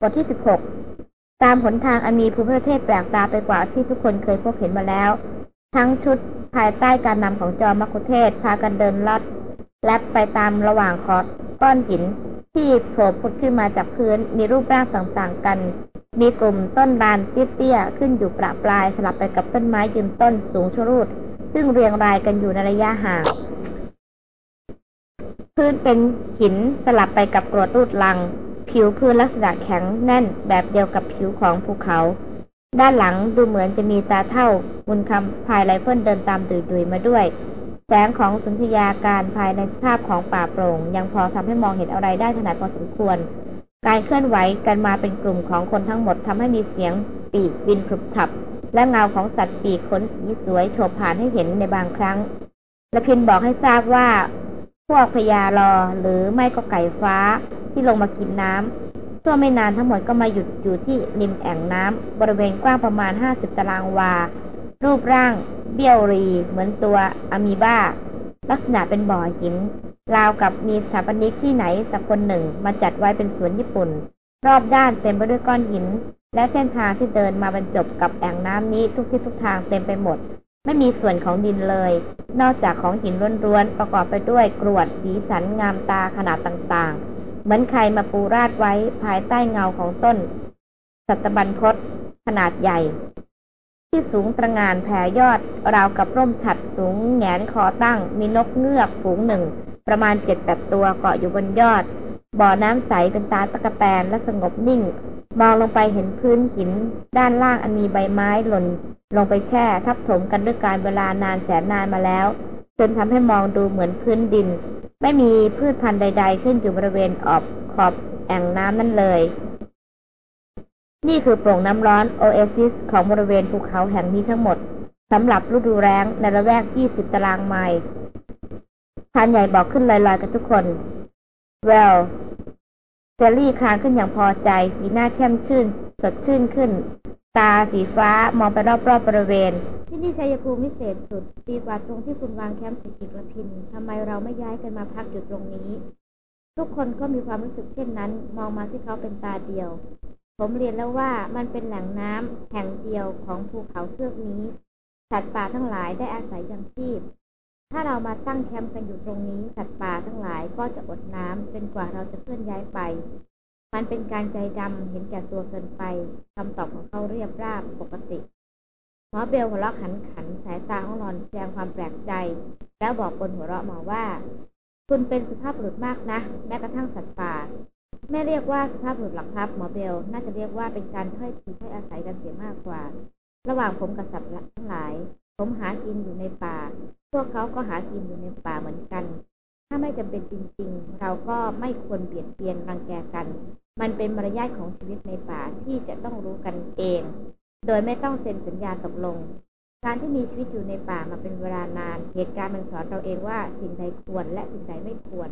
บทที่ 16 ตามหนทางอันมีภูมิประเทศแปลกตาไปกว่าที่ทุกคนเคยพบเห็นมาแล้ว ทั้งชุดภายใต้การนำของจอมักคุเทศพากันเดินลอดแลบไปตามระหว่างคอร์ก้อนหิน ที่โผล่พุดขึ้นมาจากพื้น มีรูปร่างต่างๆกัน มีกลุ่มต้นบานเตี้ยๆขึ้นอยู่ประปรายสลับไปกับต้นไม้ยืนต้นสูงชรูด ซึ่งเรียงรายกันอยู่ในระยะห่างพื้นเป็นหินสลับไปกับกรวดลูกรัง ผิวพื้นลักษณะแข็งแน่นแบบเดียวกับผิวของภูเขา ด้านหลังดูเหมือนจะมีตาเฒ่า บุญคำสะพายไรเฟิลเดินตามดุ่ยๆมาด้วย แสงของสนธยากาลภายในสภาพของป่าโปร่ง ยังพอทำให้มองเห็นอะไรได้ถนัดพอสมควร การเคลื่อนไหวกันมาเป็นกลุ่มของคนทั้งหมดทำให้มีเสียงปีกบินพรึบพรับ และเงาของสัตว์ปีกขนสีสวยโฉบผ่านให้เห็นในบางครั้งและพินบอกให้ทราบว่า พวกพญารอหรือไม่ก็ไก่ฟ้าที่ลงมากินน้ำชั่วไม่นานทั้งหมดก็มาหยุดอยู่ที่ริมแอ่งน้ำบริเวณกว้างประมาณ 50 ตารางวา รูปร่าง เบี้ยวรี เหมือนตัวอะมีบ้า ลักษณะเป็นบ่อหิน ราวกับมีสถาปนิกที่ไหนสักคนหนึ่งมาจัดไว้เป็นสวนญี่ปุ่น รอบด้านเต็มไปด้วยก้อนหิน และเส้นทางที่เดินมาบรรจบกับแอ่งน้ำนี้ทุกทิศทุกทางเต็มไปหมด ไม่มีส่วนของดินเลย นอกจากของหินล้วนๆประกอบไปด้วยกรวดสีสันงามตาขนาดต่างๆ เหมือนใครมาปูราดไว้ภายใต้เงาของต้น สัตบันพศขนาดใหญ่ ที่สูงตระงานแผ่ยอด ราวกับร่มฉัดสูงแงนคอตั้ง มีนกเงือกฝูงหนึ่ง ประมาณเจ็ดแปดตัวเกาะอยู่บนยอด บ่อน้ำใสเป็นตาตะกะแตนและสงบนิ่ง มองลงไปเห็นพื้นหิน ด้านล่างอันมีใบไม้หล่น ลงไปแช่ ทับถมกันด้วยการเวลานานแสนนานมาแล้วจนทำให้มองดูเหมือนพื้นดิน ไม่มีพืชพันธุ์ใด ๆ ขึ้นอยู่บริเวณออบขอบแอ่งน้ำนั่นเลย นี่คือโปร่งน้ำร้อนโอเอซิสของบริเวณภูเขาแห่งนี้ทั้งหมดสำหรับฤดูแล้งในละแวก 20 ตารางไมล์พานใหญ่บอกขึ้นลอยๆกับทุกคน well เซลลี่คลางขึ้นอย่างพอใจ สีหน้าแช่มชื่น สดชื่นขึ้น ตาสีฟ้ามองไปรอบๆบริเวณ ที่นี่ชัยภูมิวิเศษสุดดีกว่าตรงที่คุณวางแคมป์สิกิกระพินทำไมเราไม่ย้ายกันมาพักอยู่ตรงนี้ ทุกคนก็มีความรู้สึกเช่นนั้น มองมาที่เขาเป็นตาเดียว ผมเรียนแล้วว่ามันเป็นแหล่งน้ำแห่งเดียวของภูเขาเทือกนี้ สัตว์ป่าทั้งหลายได้อาศัยยังชีพ ถ้าเรามาตั้งแคมป์กันอยู่ตรงนี้สัตว์ป่าทั้งหลายก็จะอดน้ำเป็นกว่าเราจะเคลื่อนย้ายไป มันเป็นการใจดำเห็นแก่ตัวเกินไปคำตอบของเขาเรียบราบปกติหมอเบลหัวเราะขันขันสายตาของหลอนแสดงความแปลกใจ แล้วบอกบนหัวเราะมาว่า คุณเป็นสุภาพบุรุษมากนะ แม้กระทั่งสัตว์ป่าไม่เรียกว่าสุภาพบุรุษหรอกครับหมอเบล น่าจะเรียกว่าเป็นการถ้อยทีถ้อยอาศัยกันเสียมากกว่า ระหว่างผมกับสัตว์ทั้งหลาย ผมหากินอยู่ในป่า พวกเขาก็หากินอยู่ในป่าเหมือนกัน ถ้าไม่จำเป็นจริงๆ เราก็ไม่ควรเบียดเบียนรังแกกัน มันเป็นมารยาทของชีวิตในป่าที่จะต้องรู้กันเอง โดยไม่ต้องเซ็นสัญญาตกลง การที่มีชีวิตอยู่ในป่ามาเป็นเวลานาน เหตุการณ์มันสอนเราเองว่าสิ่งใดควรและสิ่งใดไม่ควร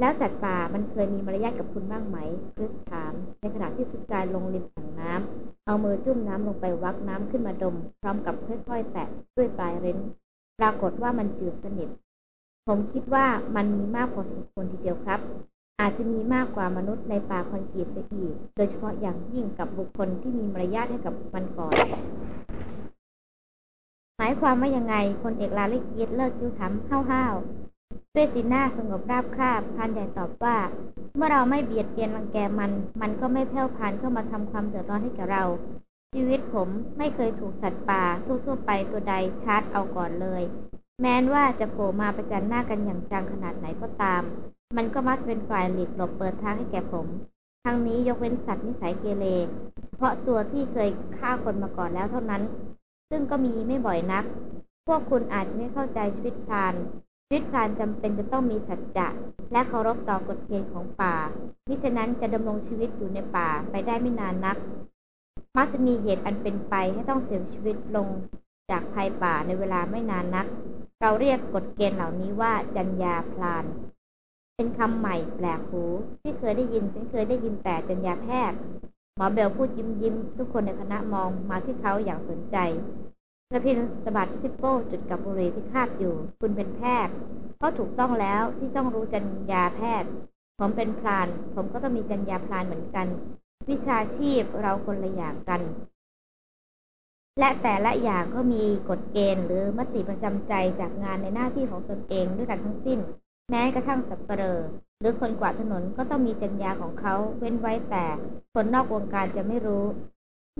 แล้วสัตว์ป่ามันเคยมีมารยาทกับคุณบ้างไหมคริสถาม ในขณะที่สุดกายลงริมถังน้ำเอามือจุ่มน้ำลงไปวักน้ำขึ้นมาดม พร้อมกับค่อยๆ แตะด้วยปลายเร้นปรากฏว่ามันจืดสนิท ผมคิดว่ามันมีมากพอสมควรทีเดียวครับ อาจจะมีมากกว่ามนุษย์ในป่าคอนกรีตเสียอีก โดยเฉพาะอย่างยิ่งกับบุคคลที่มีมารยาทให้กับมันก่อน หมายความว่ายังไงคนเอกลาลิกีดเลิกคิ้วถามห้าวๆ ด้วยสีหน้าสงบราบคาบพันใหญ่ตอบว่า เมื่อเราไม่เบียดเบียนรังแกมัน มันก็ไม่แผ่วพานเข้ามาทำความเดือดร้อนให้แก่เรา ชีวิตผมไม่เคยถูกสัตว์ป่าทั่วๆไปตัวใดชาร์จเอาก่อนเลย แม้นว่าจะโผล่มาประจันหน้ากันอย่างจังขนาดไหนก็ตาม มันก็มักเป็นฝ่ายหลีกหลบเปิดทางให้แก่ผมทั้งนี้ยกเว้นสัตว์นิสัยเกเรเพราะตัวที่เคยฆ่าคนมาก่อนแล้วเท่านั้น ซึ่งก็มีไม่บ่อยนัก พวกคุณอาจจะไม่เข้าใจชีวิตพราน วิตพรานจำเป็นจะต้องมีสัจจะและเคารพต่อกฎเกณฑ์ของป่ามิฉะนั้นจะดำรงชีวิตอยู่ในป่าไปได้ไม่นานนัก มักจะมีเหตุอันเป็นไปให้ต้องเสียชีวิตลงจากภัยป่าในเวลาไม่นานนัก เราเรียกกฎเกณฑ์เหล่านี้ว่าจัญญาพลาน เป็นคำใหม่แปลกหูที่เคยได้ยินฉันเคยได้ยินแต่จัญญาแพทย์หมอเบลพูดยิ้มยิ้มทุกคนในคณะมองมาที่เขาอย่างสนใจ ระพินสะบัดซิปโป้จุดกับบุหรี่ที่คาบอยู่ คุณเป็นแพทย์ก็ถูกต้องแล้วที่ต้องรู้จัญญาแพทย์ ผมเป็นพลาน ผมก็ต้องมีจัญญาพลานเหมือนกัน วิชาชีพเราคนละอย่างกัน และแต่ละอย่างก็มีกฎเกณฑ์หรือมติประจำใจจากงานในหน้าที่ของตนเองด้วยกันทั้งสิ้น แม้กระทั่งสับเปลอหรือคนกวาดถนนก็ต้องมีจัญญาของเขาเว้นไว้แต่ คนนอกวงการจะไม่รู้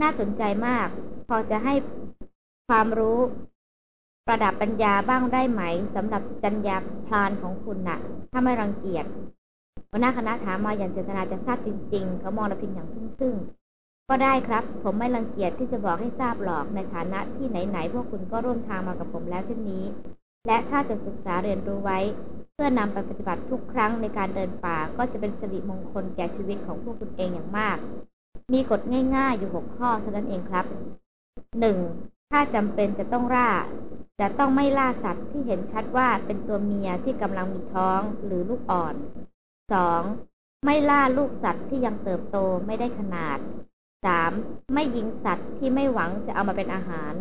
น่าสนใจมาก พอจะให้ ความรู้ ประดับปัญญาบ้างได้ไหมสำหรับจัญญาพลานของคุณนะ่ะ ถ้าไม่รังเกียจหัวหน้าคณะถามมาอย่างเจตนาจะทราบจริง ๆ เขามองระพินอย่างซึ้งๆก็ได้ครับ ผมไม่รังเกียจที่จะบอกให้ทราบหรอกในฐานะที่ไหนๆพวกคุณก็ร่วมทางมากับผมแล้วเช่นนี้ และถ้าจะศึกษาเรียนรู้ไว้ เพื่อนำไปปฏิบัติทุกครั้งในการเดินป่าก็จะเป็นสิริมงคลแก่ชีวิตของพวกคุณเองอย่างมาก มีกฎง่าย ๆ อยู่หกข้อเท่านั้นเองครับหนึ่ง ถ้าจำเป็นจะต้องล่า จะต้องไม่ล่าสัตว์ที่เห็นชัดว่าเป็นตัวเมียที่กำลังมีท้องหรือลูกอ่อน 2. ไม่ล่าลูกสัตว์ที่ยังเติบโตไม่ได้ขนาด 3. ไม่ยิงสัตว์ที่ไม่หวังจะเอามาเป็นอาหาร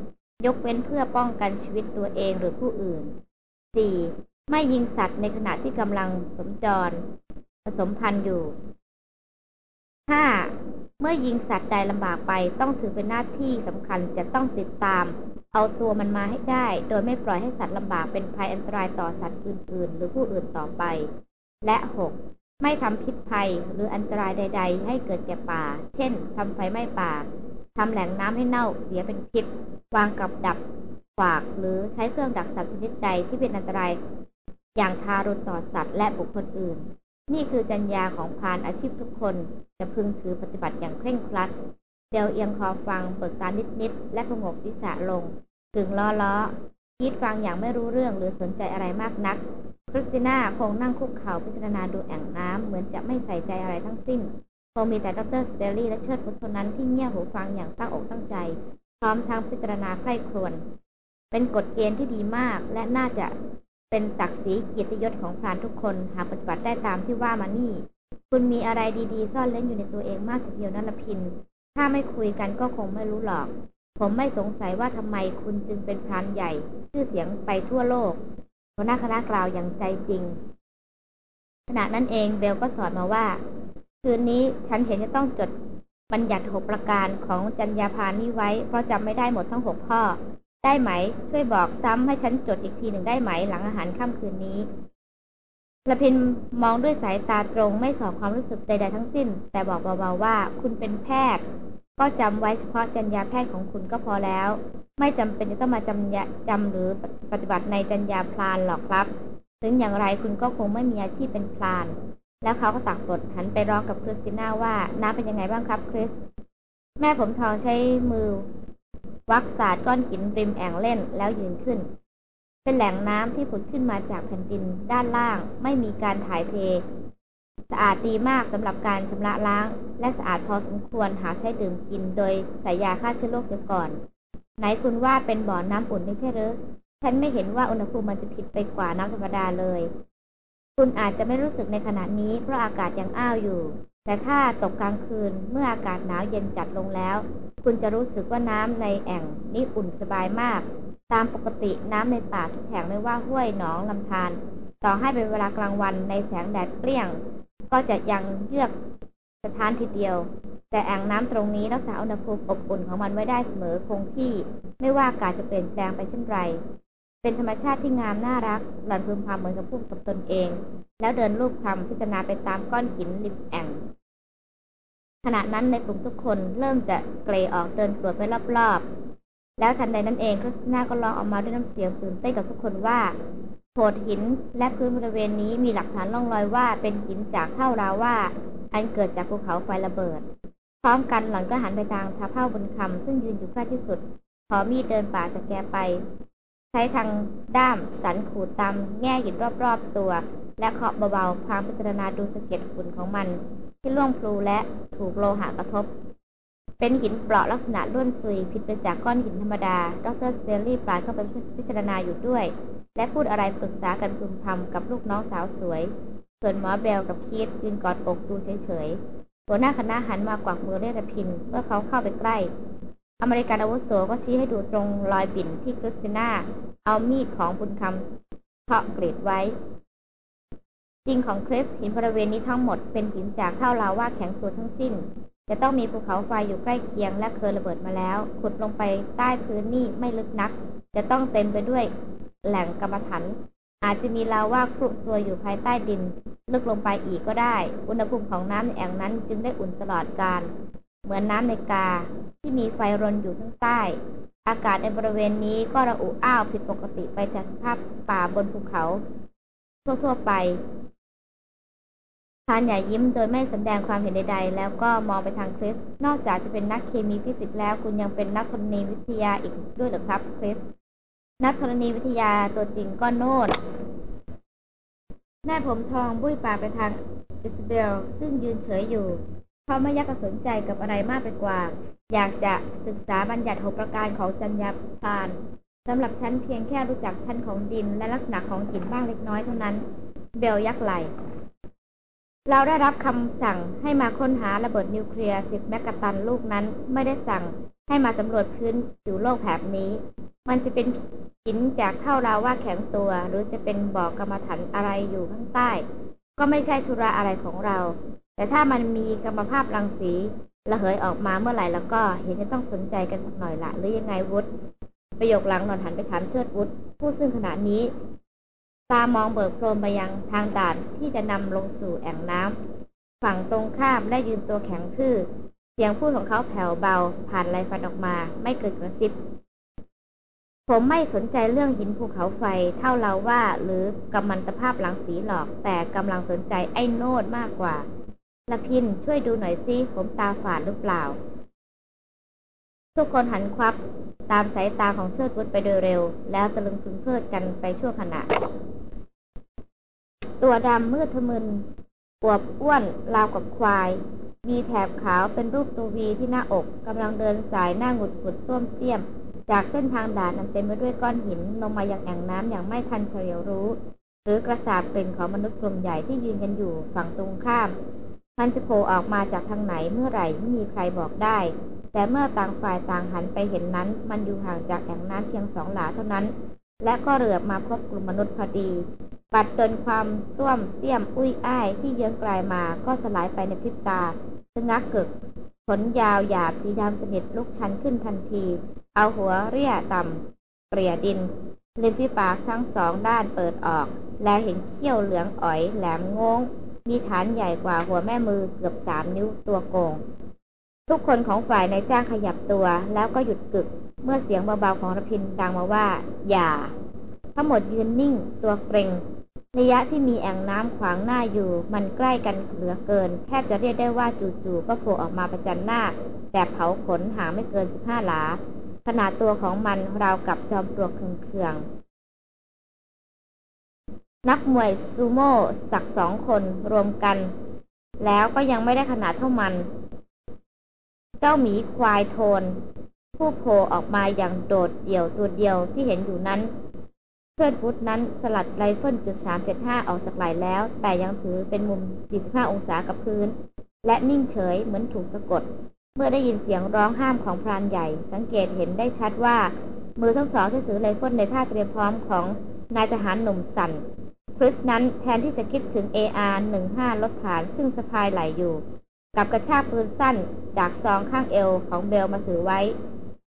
ยกเว้นเพื่อป้องกันชีวิตตัวเองหรือผู้อื่น 4. ไม่ยิงสัตว์ในขณะที่กำลังสมจร ผสมพันธุ์อยู่ 5. เมื่อยิงสัตว์ใดลำบากไปต้องถือเป็นหน้าที่สำคัญจะต้องติดตาม เอาตัวมันมาให้ได้ โดยไม่ปล่อยให้สัตว์ลำบากเป็นภัยอันตรายต่อสัตว์อื่น ๆ หรือผู้อื่นต่อไป และ 6. ไม่ทำพิษภัยหรืออันตรายใด ๆ ให้เกิดแก่ป่า เช่นทำไฟไหม้ป่าทำแหล่งน้ำให้เน่าเสียเป็นพิษ วางกับดับฝากหรือใช้เครื่องดักสัตว์ชนิดใดที่เป็นอันตราย อย่างทารุณต่อสัตว์และบุคคลอื่น นี่คือจรรยาของพรานอาชีพทุกคนจะพึงถือปฏิบัติอย่างเคร่งครัดเบลเอียงคอฟังเปิดตานิดๆและผงกศีรษะลงถึงล้อล้อคิดฟังอย่างไม่รู้เรื่องหรือสนใจอะไรมากนัก คริสติน่าคงนั่งคุกเข่าพิจารณาดูแอ่งน้ำเหมือนจะไม่ใส่ใจอะไรทั้งสิ้น คงมีแต่ดร.สแตนลีย์และเชิดวุธนั้นที่เงี่ยหูฟังอย่างตั้งอกตั้งใจ พร้อมทั้งพิจารณาใคร่ครวญเป็นกฎเกณฑ์ที่ดีมากและน่าจะ เป็นศักดิ์ศรีเกียรติยศของพรานทุกคน หากปฏิบัติได้ตามที่ว่ามานี่ คุณมีอะไรดีๆ ซ่อนเล่นอยู่ในตัวเองมากทีเดียวนั่นละพิน ถ้าไม่คุยกันก็คงไม่รู้หรอก ผมไม่สงสัยว่าทำไมคุณจึงเป็นพรานใหญ่ ชื่อเสียงไปทั่วโลกหัวหน้าคณะกล่าวอย่างใจจริง ขณะนั้นเองเบลก็สอนมาว่า คืนนี้ฉันเห็นจะต้องจดบัญญัติหกประการของจัญญาพานนี้ไว้ เพราะจำไม่ได้หมดทั้งหกข้อ ได้ไหม ช่วยบอกซ้ำให้ฉันจดอีกทีหนึ่งได้ไหม หลังอาหารค่ำคืนนี้ละพินมองด้วยสายตาตรงไม่สอบความรู้สึกใดๆทั้งสิ้น แต่บอกเบาๆว่า คุณเป็นแพทย์ ก็จำไว้เฉพาะจัญญาแพทย์ของคุณก็พอแล้ว ไม่จำเป็นจะต้องมาจำจำหรือปฏิบัติในจัญญาพลานหรอกครับ ถึงอย่างไรคุณก็คงไม่มีอาชีพเป็นพลาน แล้วเขาก็ตักบทหันไปร้องกับคริสติน่าว่าน้าเป็นยังไงบ้างครับคริสแม่ผมทองใช้มือ วักสาดก้อนหินริมแอ่งเล่นแล้วยืนขึ้น เป็นแหล่งน้ำที่ผุดขึ้นมาจากแผ่นดินด้านล่าง ไม่มีการถ่ายเท สะอาดดีมากสำหรับการชำระล้าง และสะอาดพอสมควรหาใช้ดื่มกินโดยใส่ยาฆ่าเชื้อโรคเสียก่อน ไหนคุณว่าเป็นบ่อน้ำอุ่นไม่ใช่หรือฉันไม่เห็นว่าอุณหภูมิมันจะผิดไปกว่าน้ำธรรมดาเลย คุณอาจจะไม่รู้สึกในขณะนี้เพราะอากาศยังอ้าวอยู่ แต่ถ้าตกกลางคืนเมื่ออากาศหนาวเย็นจัดลงแล้ว คุณจะรู้สึกว่าน้ำในแอ่งนี่อุ่นสบายมาก ตามปกติน้ำในป่าทุกแห่งไม่ว่าห้วยหนองลำธารต่อให้เป็นเวลากลางวันในแสงแดดเปรี้ยง ก็จะยังเยือกสถานทีเดียว แต่แอ่งน้ำตรงนี้รักษาอุณหภูมิอบอุ่นของมันไว้ได้เสมอคงที่ ไม่ว่าอากาศจะเปลี่ยนแปลงไปเช่นไร เป็นธรรมชาติที่งามน่ารัก หล่อนพึมพำเหมือนกับพูดกับตนเอง แล้วเดินลูบคำพิจารณาไปตามก้อนหินริมแอ่งขณะนั้นในกลุ่มทุกคนเริ่มจะเกรออกเดินตรวจไปรอบๆ แล้วทันใดนั้นเองคริสติน่าก็ร้องออกมาด้วยน้ำเสียงตื่นเต้นกับทุกคนว่าโขดหินและพื้นบริเวณนี้มีหลักฐานล่องรอยว่าเป็นหินจากเท่าราว่าอันเกิดจากภูเขาไฟระเบิด พร้อมกันหล่อนก็หันไปทางท้าเผ่าบนคำซึ่งยืนอยู่ใกล้ที่สุดขอมีดเดินป่าจากแกไป ใช้ทางด้ามสันขูดตามแง่หินรอบๆตัว และเคาะเบาๆพลางพิจารณาดูสะเก็ดฝุ่นของมัน ที่ร่วงพรูและถูกโลหะกระทบ เป็นหินเปราะลักษณะร่วนซุยผิดไปจากก้อนหินธรรมดา ดร.สแตนลีย์ปราดเข้าไปพิจารณาอยู่ด้วย และพูดอะไรปรึกษากันพึมพำกับลูกน้องสาวสวย ส่วนหมอเบลกับคีทยืนกอดอกดูเฉยๆหัวหน้าคณะหันมากวักมือเรียกรพินทร์เมื่อเขาเข้าไปใกล้ อเมริกันอาวุโสก็ชี้ให้ดูตรงรอยบิ่นที่คริสติน่า เอามีดของบุญคำเทาะกรีดไว้ จริงของคริสหินบริเวณนี้ทั้งหมดเป็นหินจากเท่าลาว่าแข็งตัวทั้งสิ้น จะต้องมีภูเขาไฟอยู่ใกล้เคียงและเคยระเบิดมาแล้ว ขุดลงไปใต้พื้นนี่ไม่ลึกนัก จะต้องเต็มไปด้วยแหล่งกรรมฐานอาจจะมีลาว่าครุตัวอยู่ภายใต้ดิน ลึกลงไปอีกก็ได้ อุณหภูมิของน้ำในแอ่งนั้นจึงได้อุ่นตลอดการ เหมือนน้ำในกา ที่มีไฟรนอยู่ข้างใต้ อากาศในบริเวณนี้ก็ระอุอ้าวผิดปกติไปจากสภาพป่าบนภูเขา ทั่วๆไปทานใหญ่ยิ้มโดยไม่แสดงความเห็นใดๆ แล้วก็มองไปทางคริส นอกจากจะเป็นนักเคมีฟิสิกส์แล้วคุณยังเป็นนักธรณีวิทยาอีกด้วยหรือครับคริส นักธรณีวิทยาตัวจริงก็โน่นแม่ผมทองบุ้ยปากไปทางอิสเบลซึ่งยืนเฉยอยู่ เขาไม่ยักสนใจกับอะไรมากไปกว่า อยากจะศึกษาบัญญัติหกประการของจัญญาพานสำหรับฉันเพียงแค่รู้จักชั้นของดินและลักษณะของหินบ้างเล็กน้อยเท่านั้น เบลยักไหล เราได้รับคำสั่งให้มาค้นหาระเบิดนิวเคลียร์สิบแมกกาตันลูกนั้นไม่ได้สั่งให้มาสำรวจพื้นผิวโลกแถบนี้ มันจะเป็นหินจากเท่าเราว่าแข็งตัว หรือจะเป็นบ่อกรรมฐานอะไรอยู่ข้างใต้ ก็ไม่ใช่ธุระอะไรของเรา แต่ถ้ามันมีกรรมภาพรังสีระเหยออกมาเมื่อไหร่แล้วก็เห็นจะต้องสนใจกันสักหน่อยละหรือยังไงวุฒประโยคหลังหนอนหันไปถามเชิดวุฒผู้ซึ่งขณะนี้ ตามองเบิกโพรมไปยังทางด่านที่จะนำลงสู่แอ่งน้ำฝั่งตรงข้ามและยืนตัวแข็งทื่อเสียงพูดของเขาแผ่วเบา ผ่านไรฟันออกมา ไม่เกิดกระซิบ ผมไม่สนใจเรื่องหินภูเขาไฟเท่าเราว่า หรือกำมันตภาพหลังสีหลอก แต่กำลังสนใจไอ้โนดมากกว่า ละพินช่วยดูหน่อยสิผมตาฝาดหรือเปล่า ทุกคนหันควับตามสายตาของเชิดวุฒไปโดยเร็ว แล้วตะลึงพึงเพลิดกันไปชั่วขณะ ตัวดำมืดทะมึนปวบอ้วนราวกับควาย มีแถบขาวเป็นรูปตัววีที่หน้าอกกำลังเดินสายหน้าหงุดหงุดต้วมเตี้ยม จากเส้นทางด่านนั้นเต็มไปด้วยก้อนหินลงมาอย่างแอ่งน้ำอย่างไม่ทันเฉลียวรู้ หรือกระสาบเป็นของมนุษย์กลุ่มใหญ่ที่ยืนกันอยู่ฝั่งตรงข้าม มันจะโผล่ออกมาจากทางไหนเมื่อไหร่ไม่มีใครบอกได้ แต่เมื่อต่างฝ่ายต่างหันไปเห็นนั้น มันอยู่ห่างจากแอ่งน้ำเพียงสองหลาเท่านั้น และก็เหลือบมาพบกลุ่มมนุษย์พอดี ปัดจนความต้วมเตี้ยมอุ้ยอ้ายที่เยื้องกลายมาก็สลายไปในพริบตาชะงักเกิกขนยาวหยาบสีดำสนิทลุกชันขึ้นทันที เอาหัวเรียต่ำเปลี่ยดินริมฝีปากทั้งสองด้านเปิดออก และเห็นเขี้ยวเหลืองอ๋อยแหลมงง มีฐานใหญ่กว่าหัวแม่มือเกือบสามนิ้วตัวโกง ทุกคนของฝ่ายในจ้างขยับตัวแล้วก็หยุดกึก เมื่อเสียงเบาๆของรพินดังมาว่า อย่า ทั้งหมดยืนนิ่งตัวเกรงระยะที่มีแอ่งน้ำขวางหน้าอยู่ มันใกล้กันเหลือเกิน แทบจะเรียกได้ว่าจู่ๆก็โผล่ออกมาประจันหน้าแบบเผาขนหาไม่เกินสิบห้าหลา ขนาดตัวของมันราวกับจอมปลวกเคือง นักมวยซูโม่สักสองคนรวมกัน แล้วก็ยังไม่ได้ขนาดเท่ามัน เจ้าหมีควายโทน ผู้โผล่ออกมาอย่างโดดเดี่ยวตัวเดียวที่เห็นอยู่นั้นเชิดวุธนั้นสลัดไรเฟิลจุดสามเจ็ดห้าออกจากไหล่แล้ว แต่ยังถือเป็นมุม 45 องศากับพื้น และนิ่งเฉยเหมือนถูกสะกด เมื่อได้ยินเสียงร้องห้ามของพรานใหญ่ สังเกตเห็นได้ชัดว่า มือทั้งสองที่ถือไรเฟิลในท่าเตรียมพร้อมของนายทหารหนุ่มสั่น คริสนั้นแทนที่จะคิดถึง AR-15 รถฐานซึ่งสะพายไหล่อยู่กับกระชากปืนสั้นจากซองข้างเอวของเบลมาถือไว้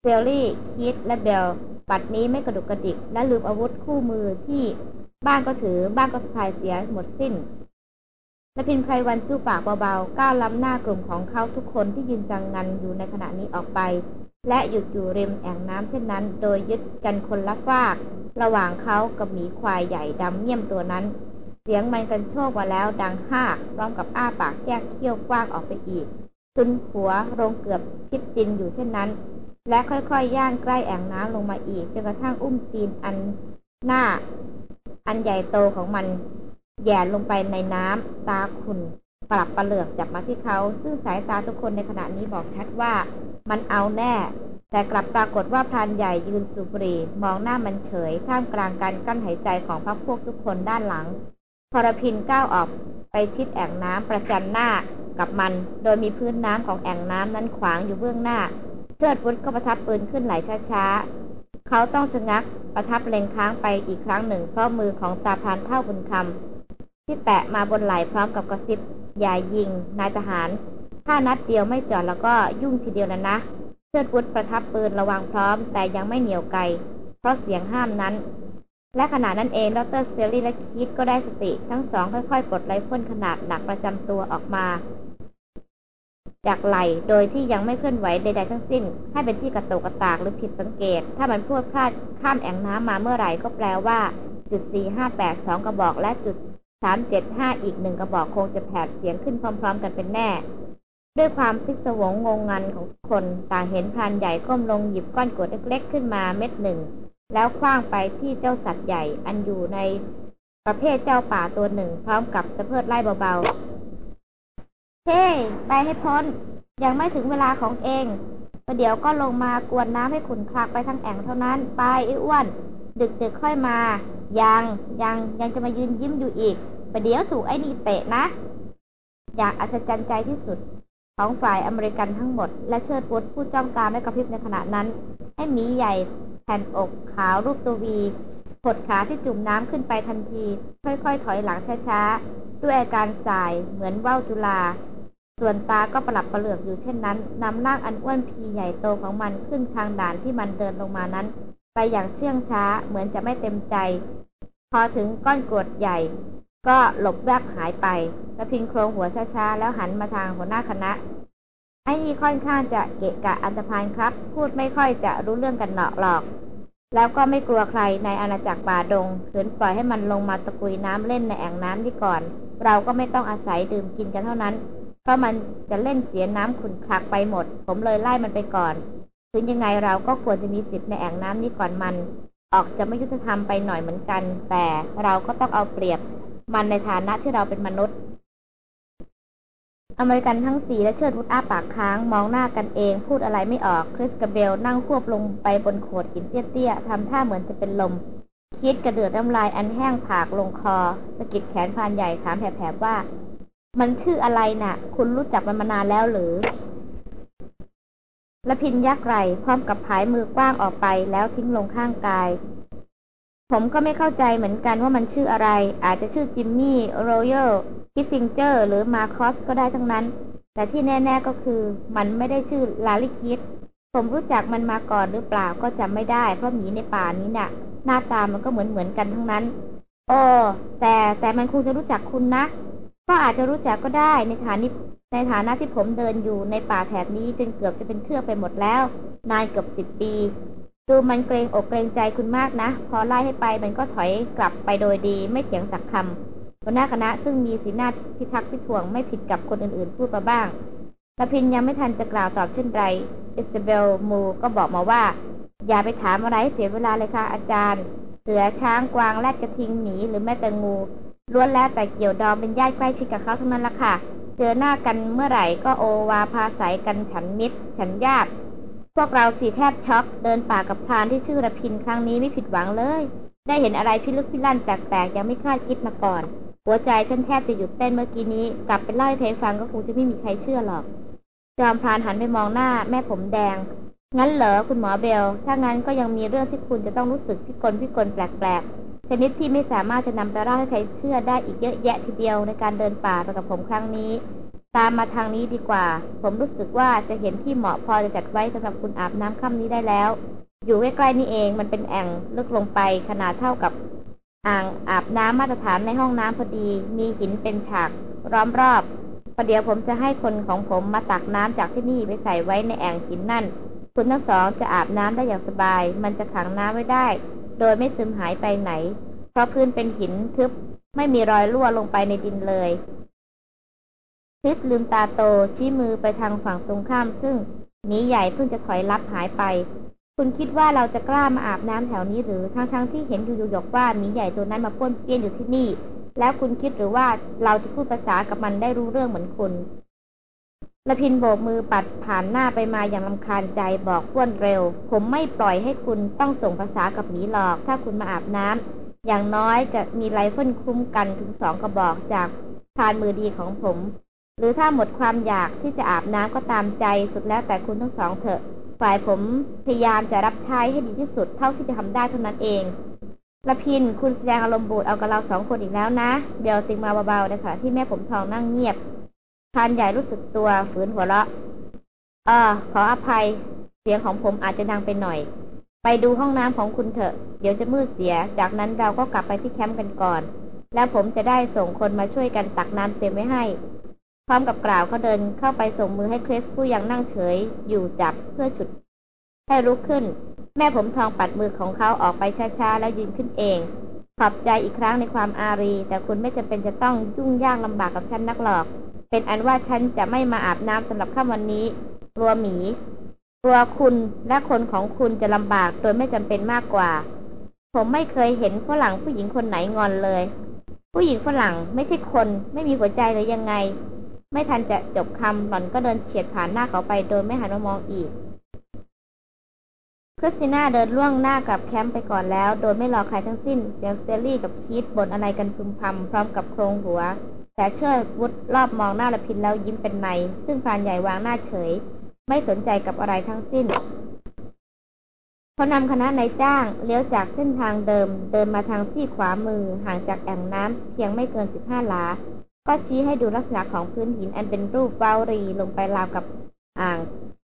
เซลลี่คิดและเบลปัดนี้ไม่กระดุกกระดิก และลืมอาวุธคู่มือที่บ้านก็ถือบ้านก็สะพายเสียหมดสิ้นและพินไพรวันจู้ปากเบาๆก้าวล้ำหน้ากลุ่มของเขาทุกคนที่ยืนจังงันอยู่ในขณะนี้ออกไป และหยุดอยู่ริมแอ่งน้ำเช่นนั้น โดยยึดกันคนละฟาก ระหว่างเขากับหมีควายใหญ่ดำเยี่ยมตัวนั้น เสียงมันกันโชกมาแล้วดังหากพร้อมกับอ้าปากแยกเขี้ยวกว้างออกไปอีกจนหัวลงเกือบชิดดินอยู่เช่นนั้น และค่อยๆย่างใกล้แอ่งน้ำลงมาอีกจนกระทั่งอุ้มตีนอันหน้า อันใหญ่โตของมันแย่ลงไปในน้ำตาขุน ปรับประเหลือกจับมาที่เขา ซึ่งสายตาทุกคนในขณะนี้บอกชัดว่า มันเอาแน่ แต่กลับปรากฏว่าพรานใหญ่ยืนสูบบุรีมองหน้ามันเฉย ท่ามกลางการกั้นหายใจของพรรคพวกทุกคนด้านหลังพรพินก้าวออกไปชิดแอ่งน้ำประจันหน้ากับมัน โดยมีพื้นน้ำของแอ่งน้ำนั้นขวางอยู่เบื้องหน้า เชิดวุฒก็ประทับปืนขึ้นไหลช้าๆ เขาต้องชะงักประทับเล็งค้างไปอีกครั้งหนึ่งเพราะมือของตาพานเท่าบุญคำ ที่แตะมาบนไหล่พร้อมกับกระซิบอย่ายิง นายทหาร ถ้านัดเดียวไม่จอดแล้วก็ยุ่งทีเดียวแล้วนะเชิดวุฒประทับปืนระวังพร้อม แต่ยังไม่เหนียวไกล เพราะเสียงห้ามนั้น และขณะนั้นเองดร.สแตนลีย์และคีทก็ได้สติทั้งสองค่อยๆปลดไรเฟิลขนาดหนักประจำตัวออกมา จากไหล่โดยที่ยังไม่เคลื่อนไหวใดๆทั้งสิ้น ให้เป็นที่กระโตกกระตากหรือผิดสังเกต ถ้ามันพรวดพราดข้ามแอ่งน้ำมาเมื่อไหร่ก็แปลว่าจุด458 2กระบอกและจุด 375อีกหนึ่งกระบอกคงจะแผดเสียงขึ้นพร้อม ๆ กันเป็นแน่ ด้วยความพิศวงงงงันของคนต่างเห็นพานใหญ่ก้มลงหยิบก้อนกรวดเล็กๆ ขึ้นมาเม็ดหนึ่ง แล้วคว้างไปที่เจ้าสัตว์ใหญ่อันอยู่ในประเภทเจ้าป่าตัวหนึ่ง พร้อมกับสะเพิดไล่เบาๆเฮ้ไปให้พ้น ยังไม่ถึงเวลาของเองประเดี๋ยวก็ลงมากวนน้ำให้ขุนคลักไปทั้งแอ่งเท่านั้น ไปอ้วน ดึกๆค่อยมา ยัง ยัง ยังจะมายืนยิ้มอยู่อีก ประเดี๋ยวถูกไอ้นี่เตะนะ อย่ากอัศจรรย์ใจที่สุด ของฝ่ายอเมริกันทั้งหมด และเชิดวุฒผู้จ้องตาไม่กระพริบในขณะนั้น ให้หมีใหญ่แผ่นอกขาวรูปตัววีหดขาที่จุ่มน้ำขึ้นไปทันที ค่อยๆ ถอยหลังช้าๆ ด้วยอาการสายเหมือนว่าวจุลา ส่วนตาก็ประหลับประเหลือกอยู่เช่นนั้นนำร่างอันอ้วนพีใหญ่โตของมันขึ้นทางด่านที่มันเดินลงมานั้น ไปอย่างเชื่องช้าเหมือนจะไม่เต็มใจ พอถึงก้อนกรวดใหญ่ ก็หลบแวบหายไปแล้วพิงโครงหัวช้าๆ แล้วหันมาทางหัวหน้าคณะ ไอ้นี่ค่อนข้างจะเกะกะอันตรพานครับ พูดไม่ค่อยจะรู้เรื่องกันเนาะหรอก แล้วก็ไม่กลัวใครในอาณาจักรป่าดงขืนปล่อยให้มันลงมาตะกุยน้ำเล่นในแอ่งน้ำนี่ก่อน เราก็ไม่ต้องอาศัยดื่มกินกันเท่านั้น เพราะมันจะเล่นเสียน้ำขุนคลักไปหมด ผมเลยไล่มันไปก่อน ถึงยังไงเราก็ควรจะมีสิทธิ์ในแอ่งน้ำนี้ก่อนมัน ออกจะไม่ยุติธรรมไปหน่อยเหมือนกัน แต่เราก็ต้องเอาเปรียบ มันในฐานะที่เราเป็นมนุษย์ อเมริกันทั้งสี่และเชิดวุฒอ้าปากค้าง มองหน้ากันเอง พูดอะไรไม่ออก คริสกับเบลนั่งควบลงไปบนโขดหินเตี้ยๆทำท่าเหมือนจะเป็นลม คิดกระเดือดน้ำลายอันแห้งผากลงคอสะกิดแขนพานใหญ่ถามแผลบๆว่า มันชื่ออะไรนะ่ะ คุณรู้จักมันมานานแล้วหรือละพินยักไหลพร้อมกับผายมือกว้างออกไปแล้วทิ้งลงข้างกาย ผมก็ไม่เข้าใจเหมือนกันว่ามันชื่ออะไร อาจจะชื่อจิมมี่โรเยลคิสซิงเจอร์ หรือมาคอสก็ได้ทั้งนั้น แต่ที่แน่ ๆก็คือ มันไม่ได้ชื่อลาลิคิด ผมรู้จักมันมาก่อนหรือเปล่าก็จำไม่ได้ เพราะหมีในป่านี้น่ะ หน้าตามันก็เหมือนเหมือนกันทั้งนั้นโอ้แต่แต่มันคงจะรู้จักคุณนะ ก็อาจจะรู้จักก็ได้ในฐานะในฐานะที่ผมเดินอยู่ในป่าแถบนี้จนเกือบจะเป็นเทือกไปหมดแล้ว นานเกือบสิบปี ดูมันเกรงอกเกรงใจคุณมากนะ พอไล่ให้ไปมันก็ถอยกลับไปโดยดีไม่เถียงสักคำหัวหน้าคณะซึ่งมีสีหน้าพิทักษ์พิถ่วงไม่ผิดกับคนอื่นๆพูดมาบ้างลพินยังไม่ทันจะกล่าวตอบเช่นไรอิสเบลมูก็บอกมาว่า อย่าไปถามอะไรเสียเวลาเลยค่ะอาจารย์ เสือช้างกวางแรดกระทิงหมีหรือแม้แต่งูล้วนแล้วแต่เกี่ยวดองเป็นญาติใกล้ชิดกับเขาทั้งนั้นละค่ะ เจอหน้ากันเมื่อไหร่ก็โอวาพาสายกันฉันมิตร ฉันญาติ พวกเราสี่แทบช็อกเดินป่ากับพรานที่ชื่อระพินครั้งนี้ไม่ผิดหวังเลย ได้เห็นอะไรพิลึกพิลั่นแปลกๆยังไม่คาดคิดมาก่อน หัวใจฉันแทบจะหยุดเต้นเมื่อกี้นี้ กลับไปเล่าให้ใครฟังก็คงจะไม่มีใครเชื่อหรอก จอมพรานหันไปมองหน้าแม่ผมแดง งั้นเหรอคุณหมอเบล ถ้างั้นก็ยังมีเรื่องที่คุณจะต้องรู้สึกพิกลพิกลแปลกๆชนิดที่ไม่สามารถจะนำไปเล่าให้ใครเชื่อได้อีกเยอะแยะทีเดียวในการเดินป่าไปกับผมครั้งนี้ ตามมาทางนี้ดีกว่า ผมรู้สึกว่าจะเห็นที่เหมาะพอจะจัดไว้สำหรับคุณอาบน้ำค่ำนี้ได้แล้ว อยู่ใกล้ๆนี่เองมันเป็นแอ่งลึกลงไปขนาดเท่ากับอ่างอาบน้ำมาตรฐานในห้องน้ำพอดี มีหินเป็นฉากล้อมรอบประเดี๋ยวผมจะให้คนของผมมาตักน้ำจากที่นี่ไปใส่ไว้ในแอ่งหินนั่น คุณทั้งสองจะอาบน้ำได้อย่างสบาย มันจะขังน้ำไว้ได้ โดยไม่ซึมหายไปไหน เพราะพื้นเป็นหินทึบ ไม่มีรอยรั่วลงไปในดินเลย ริสลืมตาโตชี้มือไปทางฝั่งตรงข้าม ซึ่งหมีใหญ่เพิ่งจะถอยลับหายไป คุณคิดว่าเราจะกล้ามาอาบน้ำแถวนี้หรือทั้งๆทที่เห็นอยู่ๆยกว่าหมีใหญ่ตัวนั้นมาป้วนเปี้ยนอยู่ที่นี่ แล้วคุณคิดหรือว่าเราจะพูดภาษากับมันได้รู้เรื่องเหมือนคุณละพินโบกมือปัดผ่านหน้าไปมาอย่างลำคาญใจบอกพ้วนเร็ว ผมไม่ปล่อยให้คุณต้องส่งภาษากับหมีหรอก ถ้าคุณมาอาบน้ำอย่างน้อยจะมีไรเฟิลคุ้มกันถึงสองกระบอกจากพรานมือดีของผม หรือถ้าหมดความอยากที่จะอาบน้ำก็ตามใจสุดแล้วแต่คุณทั้งสองเถอะ ฝ่ายผมพยายามจะรับใช้ให้ดีที่สุดเท่าที่จะทำได้เท่านั้นเอง รพินทร์คุณแสดงอารมณ์บูดเอากับเราสองคนอีกแล้วนะ เบลติงมาเบาๆนะคะที่แม่ผมทองนั่งเงียบพรานใหญ่รู้สึกตัวฝืนหัวเราะเออขออภัย เสียงของผมอาจจะดังไปหน่อย ไปดูห้องน้ำของคุณเถอะ เดี๋ยวจะมืดเสีย จากนั้นเราก็กลับไปที่แคมป์กันก่อน แล้วผมจะได้ส่งคนมาช่วยกันตักน้ำเต็มไว้ให้ พร้อมกับกล่าวเขาเดินเข้าไปส่งมือให้คริสผู้ยังนั่งเฉยอยู่จับเพื่อฉุดให้ลุกขึ้น แม่ผมทองปัดมือของเขาออกไปช้าๆ แล้วยืนขึ้นเอง ขอบใจอีกครั้งในความอารี แต่คุณไม่จำเป็นจะต้องยุ่งยากลำบากกับฉันนักหรอก เป็นอันว่าฉันจะไม่มาอาบน้ำสำหรับค่ำวันนี้กลัวหมีกลัวคุณและคนของคุณจะลำบากโดยไม่จำเป็นมากกว่า ผมไม่เคยเห็นฝรั่งผู้หญิงคนไหนงอนเลย ผู้หญิงฝรั่งไม่ใช่คนไม่มีหัวใจเลยยังไง ไม่ทันจะจบคำหล่อนก็เดินเฉียดผ่านหน้าเขาไปโดยไม่หันมามองอีกคริสติน่าเดินล่วงหน้ากลับแคมป์ไปก่อนแล้ว โดยไม่รอใครทั้งสิ้น เสียงสแตนลีย์กับคีธบ่นอะไรกันพึมพำพร้อมกับโคลงหัว แต่เชิดวุฒรอบมองหน้าละพินแล้วยิ้มเป็นใน ซึ่งพานใหญ่วางหน้าเฉย ไม่สนใจกับอะไรทั้งสิ้นเขานำคณะนายจ้างเลี้ยวจากเส้นทางเดิม เดินมาทางซี่ขวามือห่างจากแอ่งน้ำเพียงไม่เกินสิบห้าหลา ก็ชี้ให้ดูลักษณะของพื้นหินอันเป็นรูปวาวรีลงไปราวกับอ่าง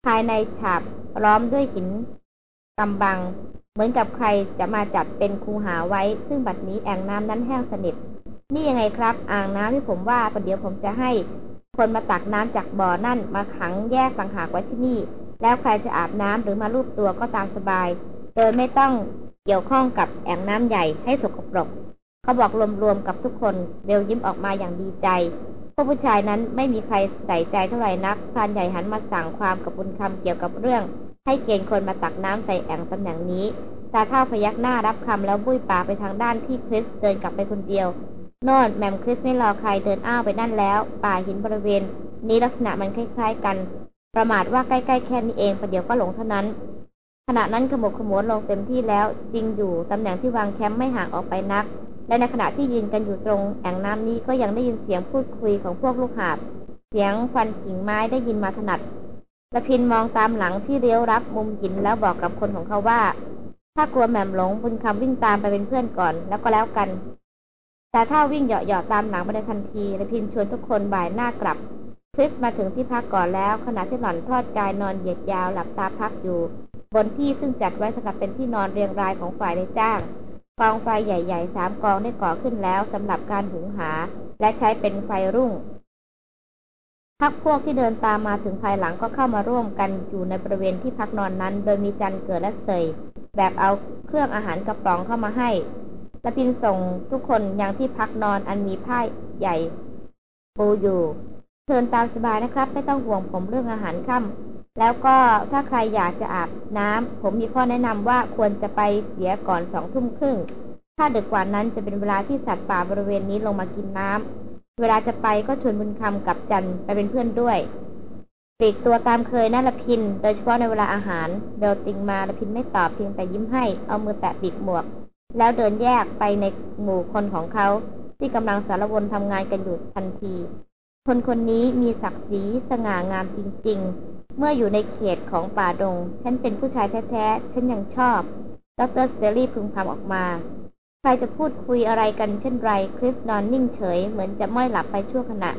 ภายในฉาบล้อมด้วยหินกำบัง เหมือนกับใครจะมาจัดเป็นคูหาไว้ ซึ่งบัดนี้แอ่งน้ำนั้นแห้งสนิท นี่ยังไงครับ อ่างน้ำที่ผมว่าประเดี๋ยวผมจะให้ คนมาตักน้ำจากบ่อนั่นมาขังแยกสังหากไว้ที่นี่ แล้วใครจะอาบน้ำหรือมาลูบตัวก็ตามสบาย โดยไม่ต้องเกี่ยวข้องกับแอ่งน้ำใหญ่ให้สกปรก เขาบอกรวมๆกับทุกคนเบลยิ้มออกมาอย่างดีใจพวกผู้ชายนั้นไม่มีใครใส่ใจเท่าไหร่นักพานใหญ่หันมาสั่งความกับบุญคำเกี่ยวกับเรื่อง ให้เกณฑ์คนมาตักน้ำใส่แอ่งตำแหน่งนี้ตาเท่าพยักหน้ารับคำแล้วบุ้ยป่าไปทางด้านที่คริสเดินกลับไปคนเดียวโน่นแมมคริสไม่รอใครเดินอ้าวไปนั่นแล้ว ป่าหินบริเวณ นี้ลักษณะมันคล้าย ๆ กัน ประมาทว่าใกล้ๆแค่นี้เองประเดี๋ยวก็หลงเท่านั้น ขณะนั้นขมกขมวนลงเต็มที่แล้วจริงอยู่ตำแหน่งที่วางแคมป์ไม่ห่างออกไปนัก และในขณะที่ยืนกันอยู่ตรงแอ่งน้ำนี้ก็ยังได้ยินเสียงพูดคุยของพวกลูกหาบ เสียงฟันกิ่งไม้ได้ยินมาถนัดละพินมองตามหลังที่เลี้ยวรับมุมหินแล้วบอกกับคนของเขาว่า ถ้ากลัวแหม่มหลงบุญคำวิ่งตามไปเป็นเพื่อนก่อนแล้วก็แล้วกัน แต่ถ้าวิ่งเหาะๆตามหลังไปในทันทีละพินชวนทุกคนบ่ายหน้ากลับคริสมาถึงที่พักก่อนแล้ว ขณะที่หล่อนทอดกายนอนเหยียดยาวหลับตาพักอยู่ บนที่ซึ่งจัดไว้สำหรับเป็นที่นอนเรียงรายของฝ่ายในจ้าง กองไฟใหญ่ๆสามกองได้ก่อขึ้นแล้วสำหรับการหุงหา และใช้เป็นไฟรุ่งพักพวกที่เดินตามมาถึงภายหลังก็เข้ามาร่วมกันอยู่ในบริเวณที่พักนอนนั้น โดยมีจันเกิดและเสยแบบเอาเครื่องอาหารกระป๋องเข้ามาให้และพินส่งทุกคนยังที่พักนอนอันมีผ้าใหญ่ ปูอยู่เชิญตามสบายนะครับ ไม่ต้องห่วงผมเรื่องอาหารค่ำ แล้วก็ถ้าใครอยากจะอาบน้ำผมมีข้อแนะนำว่าควรจะไปเสียก่อนสองทุ่มครึ่ง ถ้าดึกกว่านั้นจะเป็นเวลาที่สัตว์ป่าบริเวณนี้ลงมากินน้ำเวลาจะไปก็ชวนบุญคำกับจันไปเป็นเพื่อนด้วยปลีกตัวตามเคยน่าละพิน โดยเฉพาะในเวลาอาหารเดลติงมาละพินไม่ตอบเพียงแต่ยิ้มให้ เอามือแตะปีกหมวก แล้วเดินแยกไปในหมู่คนของเขา ที่กำลังสารวนทำงานกันอยู่ทันที คนคนนี้มีศักดิ์ศรีสง่างามจริง ๆ เมื่ออยู่ในเขตของป่าดง ฉันเป็นผู้ชายแท้ๆ ฉันยังชอบ ดรสเตอรี่พึงพำออกมา ใครจะพูดคุยอะไรกันเช่นไร คริสนอนนิ่งเฉย เหมือนจะม้อยหลับไปชั่วขณะ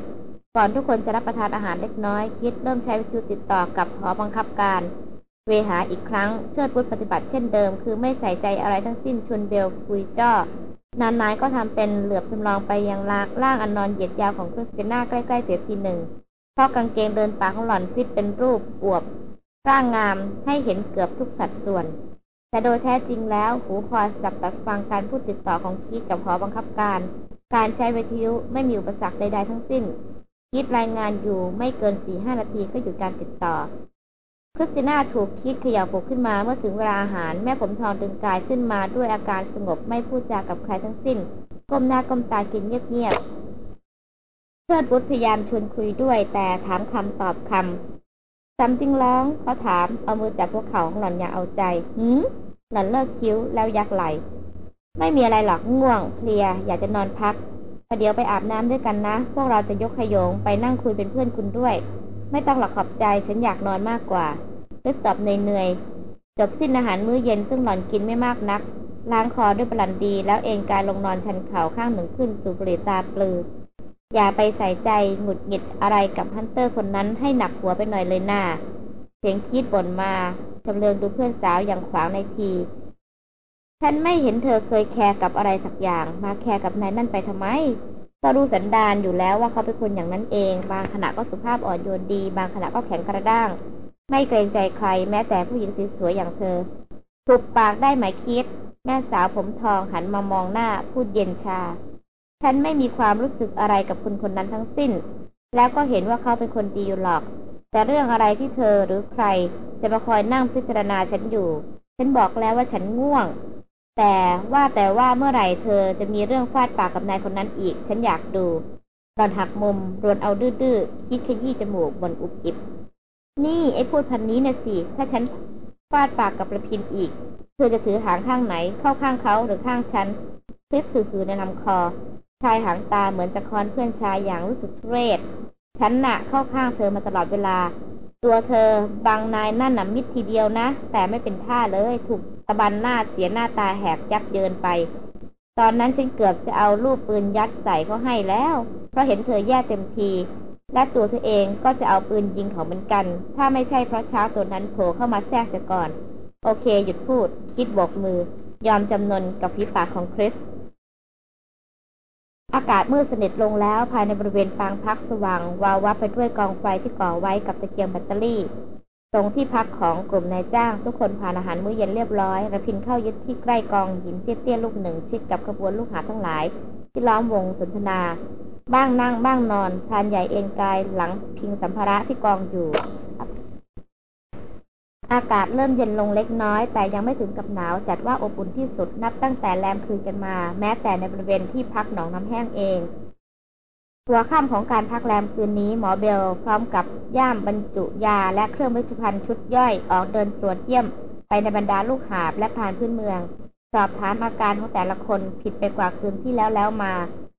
ก่อนทุกคนจะรับประทานอาหารเล็กน้อย คิดเริ่มใช้วิธีติดต่อกับหอบังคับการ เวหาอีกครั้ง เชิดพุทธปฏิบัติเช่นเดิม คือไม่ใส่ใจอะไรทั้งสิ้นชวนเบลคุยจ้อ นานๆก็ทำเป็นเหลือบสำรองไปยังลากล่างอันนอนเหยียดยาวของคริสติน่าใกล้ๆเสียทีหนึ่งเพราะกางเกงเดินป่าของหล่อนฟิตเป็นรูปอวบ ร่างงามให้เห็นเกือบทุกสัดส่วน แต่โดยแท้จริงแล้วหูคอยสับตัดฟังการพูดติดต่อของคิดกับหอบังคับการ การใช้วิทยุไม่มีอุปสรรคใดๆทั้งสิ้น คิดรายงานอยู่ไม่เกินสี่ห้านาทีก็หยุดการติดต่อ คริสติน่าถูกคิดขยับปลุกขึ้นมาเมื่อถึงเวลาอาหาร แม่ผมทองดึงกายขึ้นมาด้วยอาการสงบไม่พูดจากับใครทั้งสิ้น ก้มหน้าก้มตากินเงียบๆเชิดบุตรพยายามชวนคุยด้วย แต่ถามคำตอบคำซัมติงร้องเขาถามเอามือจับพวกเขาของหล่อนอย่าเอาใจหืมหล่อนเลิกคิ้วแล้วยักไหล ไม่มีอะไรหรอกง่วงเพลีย อยากจะนอนพักประเดี๋ยวไปอาบน้ำด้วยกันนะ พวกเราจะยกขยงไปนั่งคุยเป็นเพื่อนคุณด้วย ไม่ต้องหรอกขอบใจฉันอยากนอนมากกว่าคริสตอบเหนื่อยๆจบสิ้นอาหารมื้อเย็นซึ่งหล่อนกินไม่มากนัก ล้างคอด้วยบลันดี แล้วเองกายลงนอนชันเข่าข้างหนึ่งขึ้นสู่บริตาปลือ อย่าไปใส่ใจหงุดหงิดอะไรกับ hunter คนนั้นให้หนักหัวไปหน่อยเลยน่าเสียงคีธบ่นมาชำเลืองดูเพื่อนสาวอย่างขวางในที ฉันไม่เห็นเธอเคยแคร์กับอะไรสักอย่าง มาแคร์กับนายนั่นไปทำไม ก็รู้สันดานอยู่แล้วว่าเขาเป็นคนอย่างนั้นเอง บางขณะก็สุภาพอ่อนโยนดี บางขณะก็แข็งกระด้าง ไม่เกรงใจใคร แม้แต่ผู้หญิงสวยๆอย่างเธอหุบปากได้ไหมคีธ แม่สาวผมทองหันมามองหน้าพูดเย็นชา ฉันไม่มีความรู้สึกอะไรกับคุณคนนั้นทั้งสิ้น แล้วก็เห็นว่าเขาเป็นคนดีอยู่หรอก แต่เรื่องอะไรที่เธอหรือใคร จะมาคอยนั่งพิจารณาฉันอยู่ ฉันบอกแล้วว่าฉันง่วง แต่ว่าแต่ว่าเมื่อไหร่เธอจะมีเรื่องฟาดปากกับนายคนนั้นอีก ฉันอยากดูตอนหักมุมรวนเอาดื้อๆคิดขยี้จมูกบนอุบอิบ นี่ไอ้พูดพันนี้นะสิ ถ้าฉันฟาดปากกับประพินอีก เธอจะถือหางข้างไหน เข้าข้างเขาหรือข้างฉันคริสคือในลำคอ ชายหางตาเหมือนจะคอนเพื่อนชายอย่างรู้สึกเรศฉันน่ะเข้าข้างเธอมาตลอดเวลา ตัวเธอบางนายนั่นน่ะมิดทีเดียวนะ แต่ไม่เป็นท่าเลยถูก ตะบันหน้าเสียหน้าตาแหกยักเยินไป ตอนนั้นฉันเกือบจะเอาลูกปืนยัดใส่เขาให้แล้ว เพราะเห็นเธอแย่เต็มที และตัวเธอเองก็จะเอาปืนยิงเขาเหมือนกัน ถ้าไม่ใช่เพราะเช้าตัวนั้นโผล่เข้ามาแทรกเสก่อน โอเค หยุดพูด คิดบอกมือ ยอมจำนนกับฝีปากของคริสอากาศมืดสนิทลงแล้วภายในบริเวณปางพักสว่าง วาววับไปด้วยกองไฟที่ก่อไว้กับตะเกียงแบตเตอรี่ ตรงที่พักของกลุ่มนายจ้าง ทุกคนผ่านอาหารมื้อเย็นเรียบร้อยระพินเข้ายึดที่ใกล้กองหินเตี้ยๆลูกหนึ่ง ชิดกับขบวนลูกหาทั้งหลาย ที่ล้อมวงสนทนา บ้างนั่งบ้างนอนพานใหญ่เอนกายหลังพิงสัมภาระที่กองอยู่ อากาศเริ่มเย็นลงเล็กน้อย แต่ยังไม่ถึงกับหนาว จัดว่าอบอุ่นที่สุดนับตั้งแต่แรมคืนกันมา แม้แต่ในบริเวณที่พักหนองน้ำแห้งเอง ตัวข้ามของการพักแรมคืนนี้หมอเบลพร้อมกับย่ามบรรจุยาและเครื่องวิชภัณฑ์ชุดย่อยออกเดินตรวจเยี่ยม ไปในบรรดาลูกหาบและพานพื้นเมือง สอบถามอาการของแต่ละคนผิดไปกว่าคืนที่แล้วแล้วมา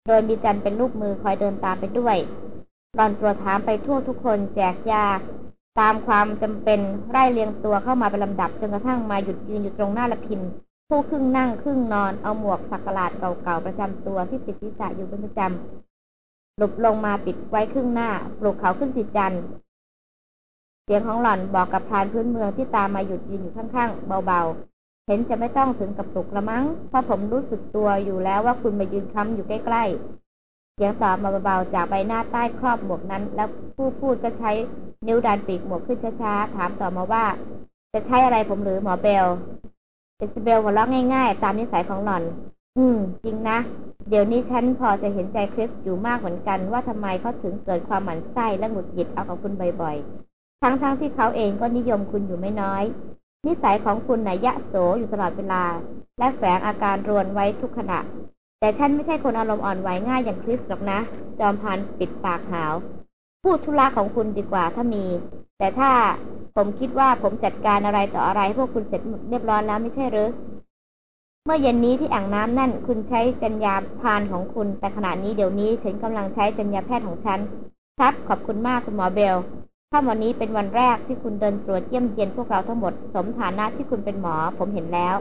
โดยมีจันเป็นลูกมือคอยเดินตามไปด้วยรอนตรวจถามไปทั่วทุกคนแจกยา ตามความจำเป็นไล่เลียงตัวเข้ามาเป็นลำดับจนกระทั่งมาหยุดยืนอยู่ตรงหน้าละพิน ผู้ครึ่งนั่งครึ่งนอนเอาหมวกสักหลาดเก่าๆประจำตัวที่ติดศีรษะอยู่เป็นประจำ หลบลงมาปิดไว้ครึ่งหน้า ปลุกเขาขึ้นสิจันเสียงของหล่อนบอกกับพานพื้นเมืองที่ตามมาหยุดยืนอยู่ข้างๆ เบาๆ เห็นจะไม่ต้องถึงกับปลุกละมั้ง เพราะผมรู้สึกตัวอยู่แล้วว่าคุณมายืนค้ำอยู่ใกล้ๆ เสียงตอบมาเบาๆ จากใบหน้าใต้ครอบหมวกนั้น แล้วผู้พูดก็ใช้นิ้วดันปีกหมวกขึ้นช้าๆ ถามต่อมาว่า จะใช้อะไรผมหรือหมอเบล อิสซาเบลหัวเราะง่ายๆ ตามนิสัยของหล่อน อืม จริงนะ เดี๋ยวนี้ฉันพอจะเห็นใจคริสอยู่มากเหมือนกัน ว่าทำไมเขาถึงเกิดความหมั่นไส้และหงุดหงิดเอากับคุณบ่อยๆ ทั้งๆที่เขาเองก็นิยมคุณอยู่ไม่น้อย นิสัยของคุณนายยะโสอยู่ตลอดเวลา และแฝงอาการรวนไว้ทุกขณะ แต่ฉันไม่ใช่คนอารมณ์อ่อนไหวง่ายอย่างคริสหรอกนะ จอมพันปิดปากหาว พูดธุระของคุณดีกว่าถ้ามี แต่ถ้าผมคิดว่าผมจัดการอะไรต่ออะไรพวกคุณเสร็จเรียบร้อยแล้วไม่ใช่หรือ เมื่อเย็นนี้ที่อ่างน้ำนั่น คุณใช้จัญญาพานของคุณ แต่ขณะนี้เดี๋ยวนี้ฉันกำลังใช้จัญญาแพทย์ของฉัน ครับ ขอบคุณมากคุณหมอเบลถ้าวันนี้เป็นวันแรกที่คุณเดินตรวจเยี่ยมเยียนพวกเราทั้งหมด สมฐานะที่คุณเป็นหมอ ผมเห็นแล้ว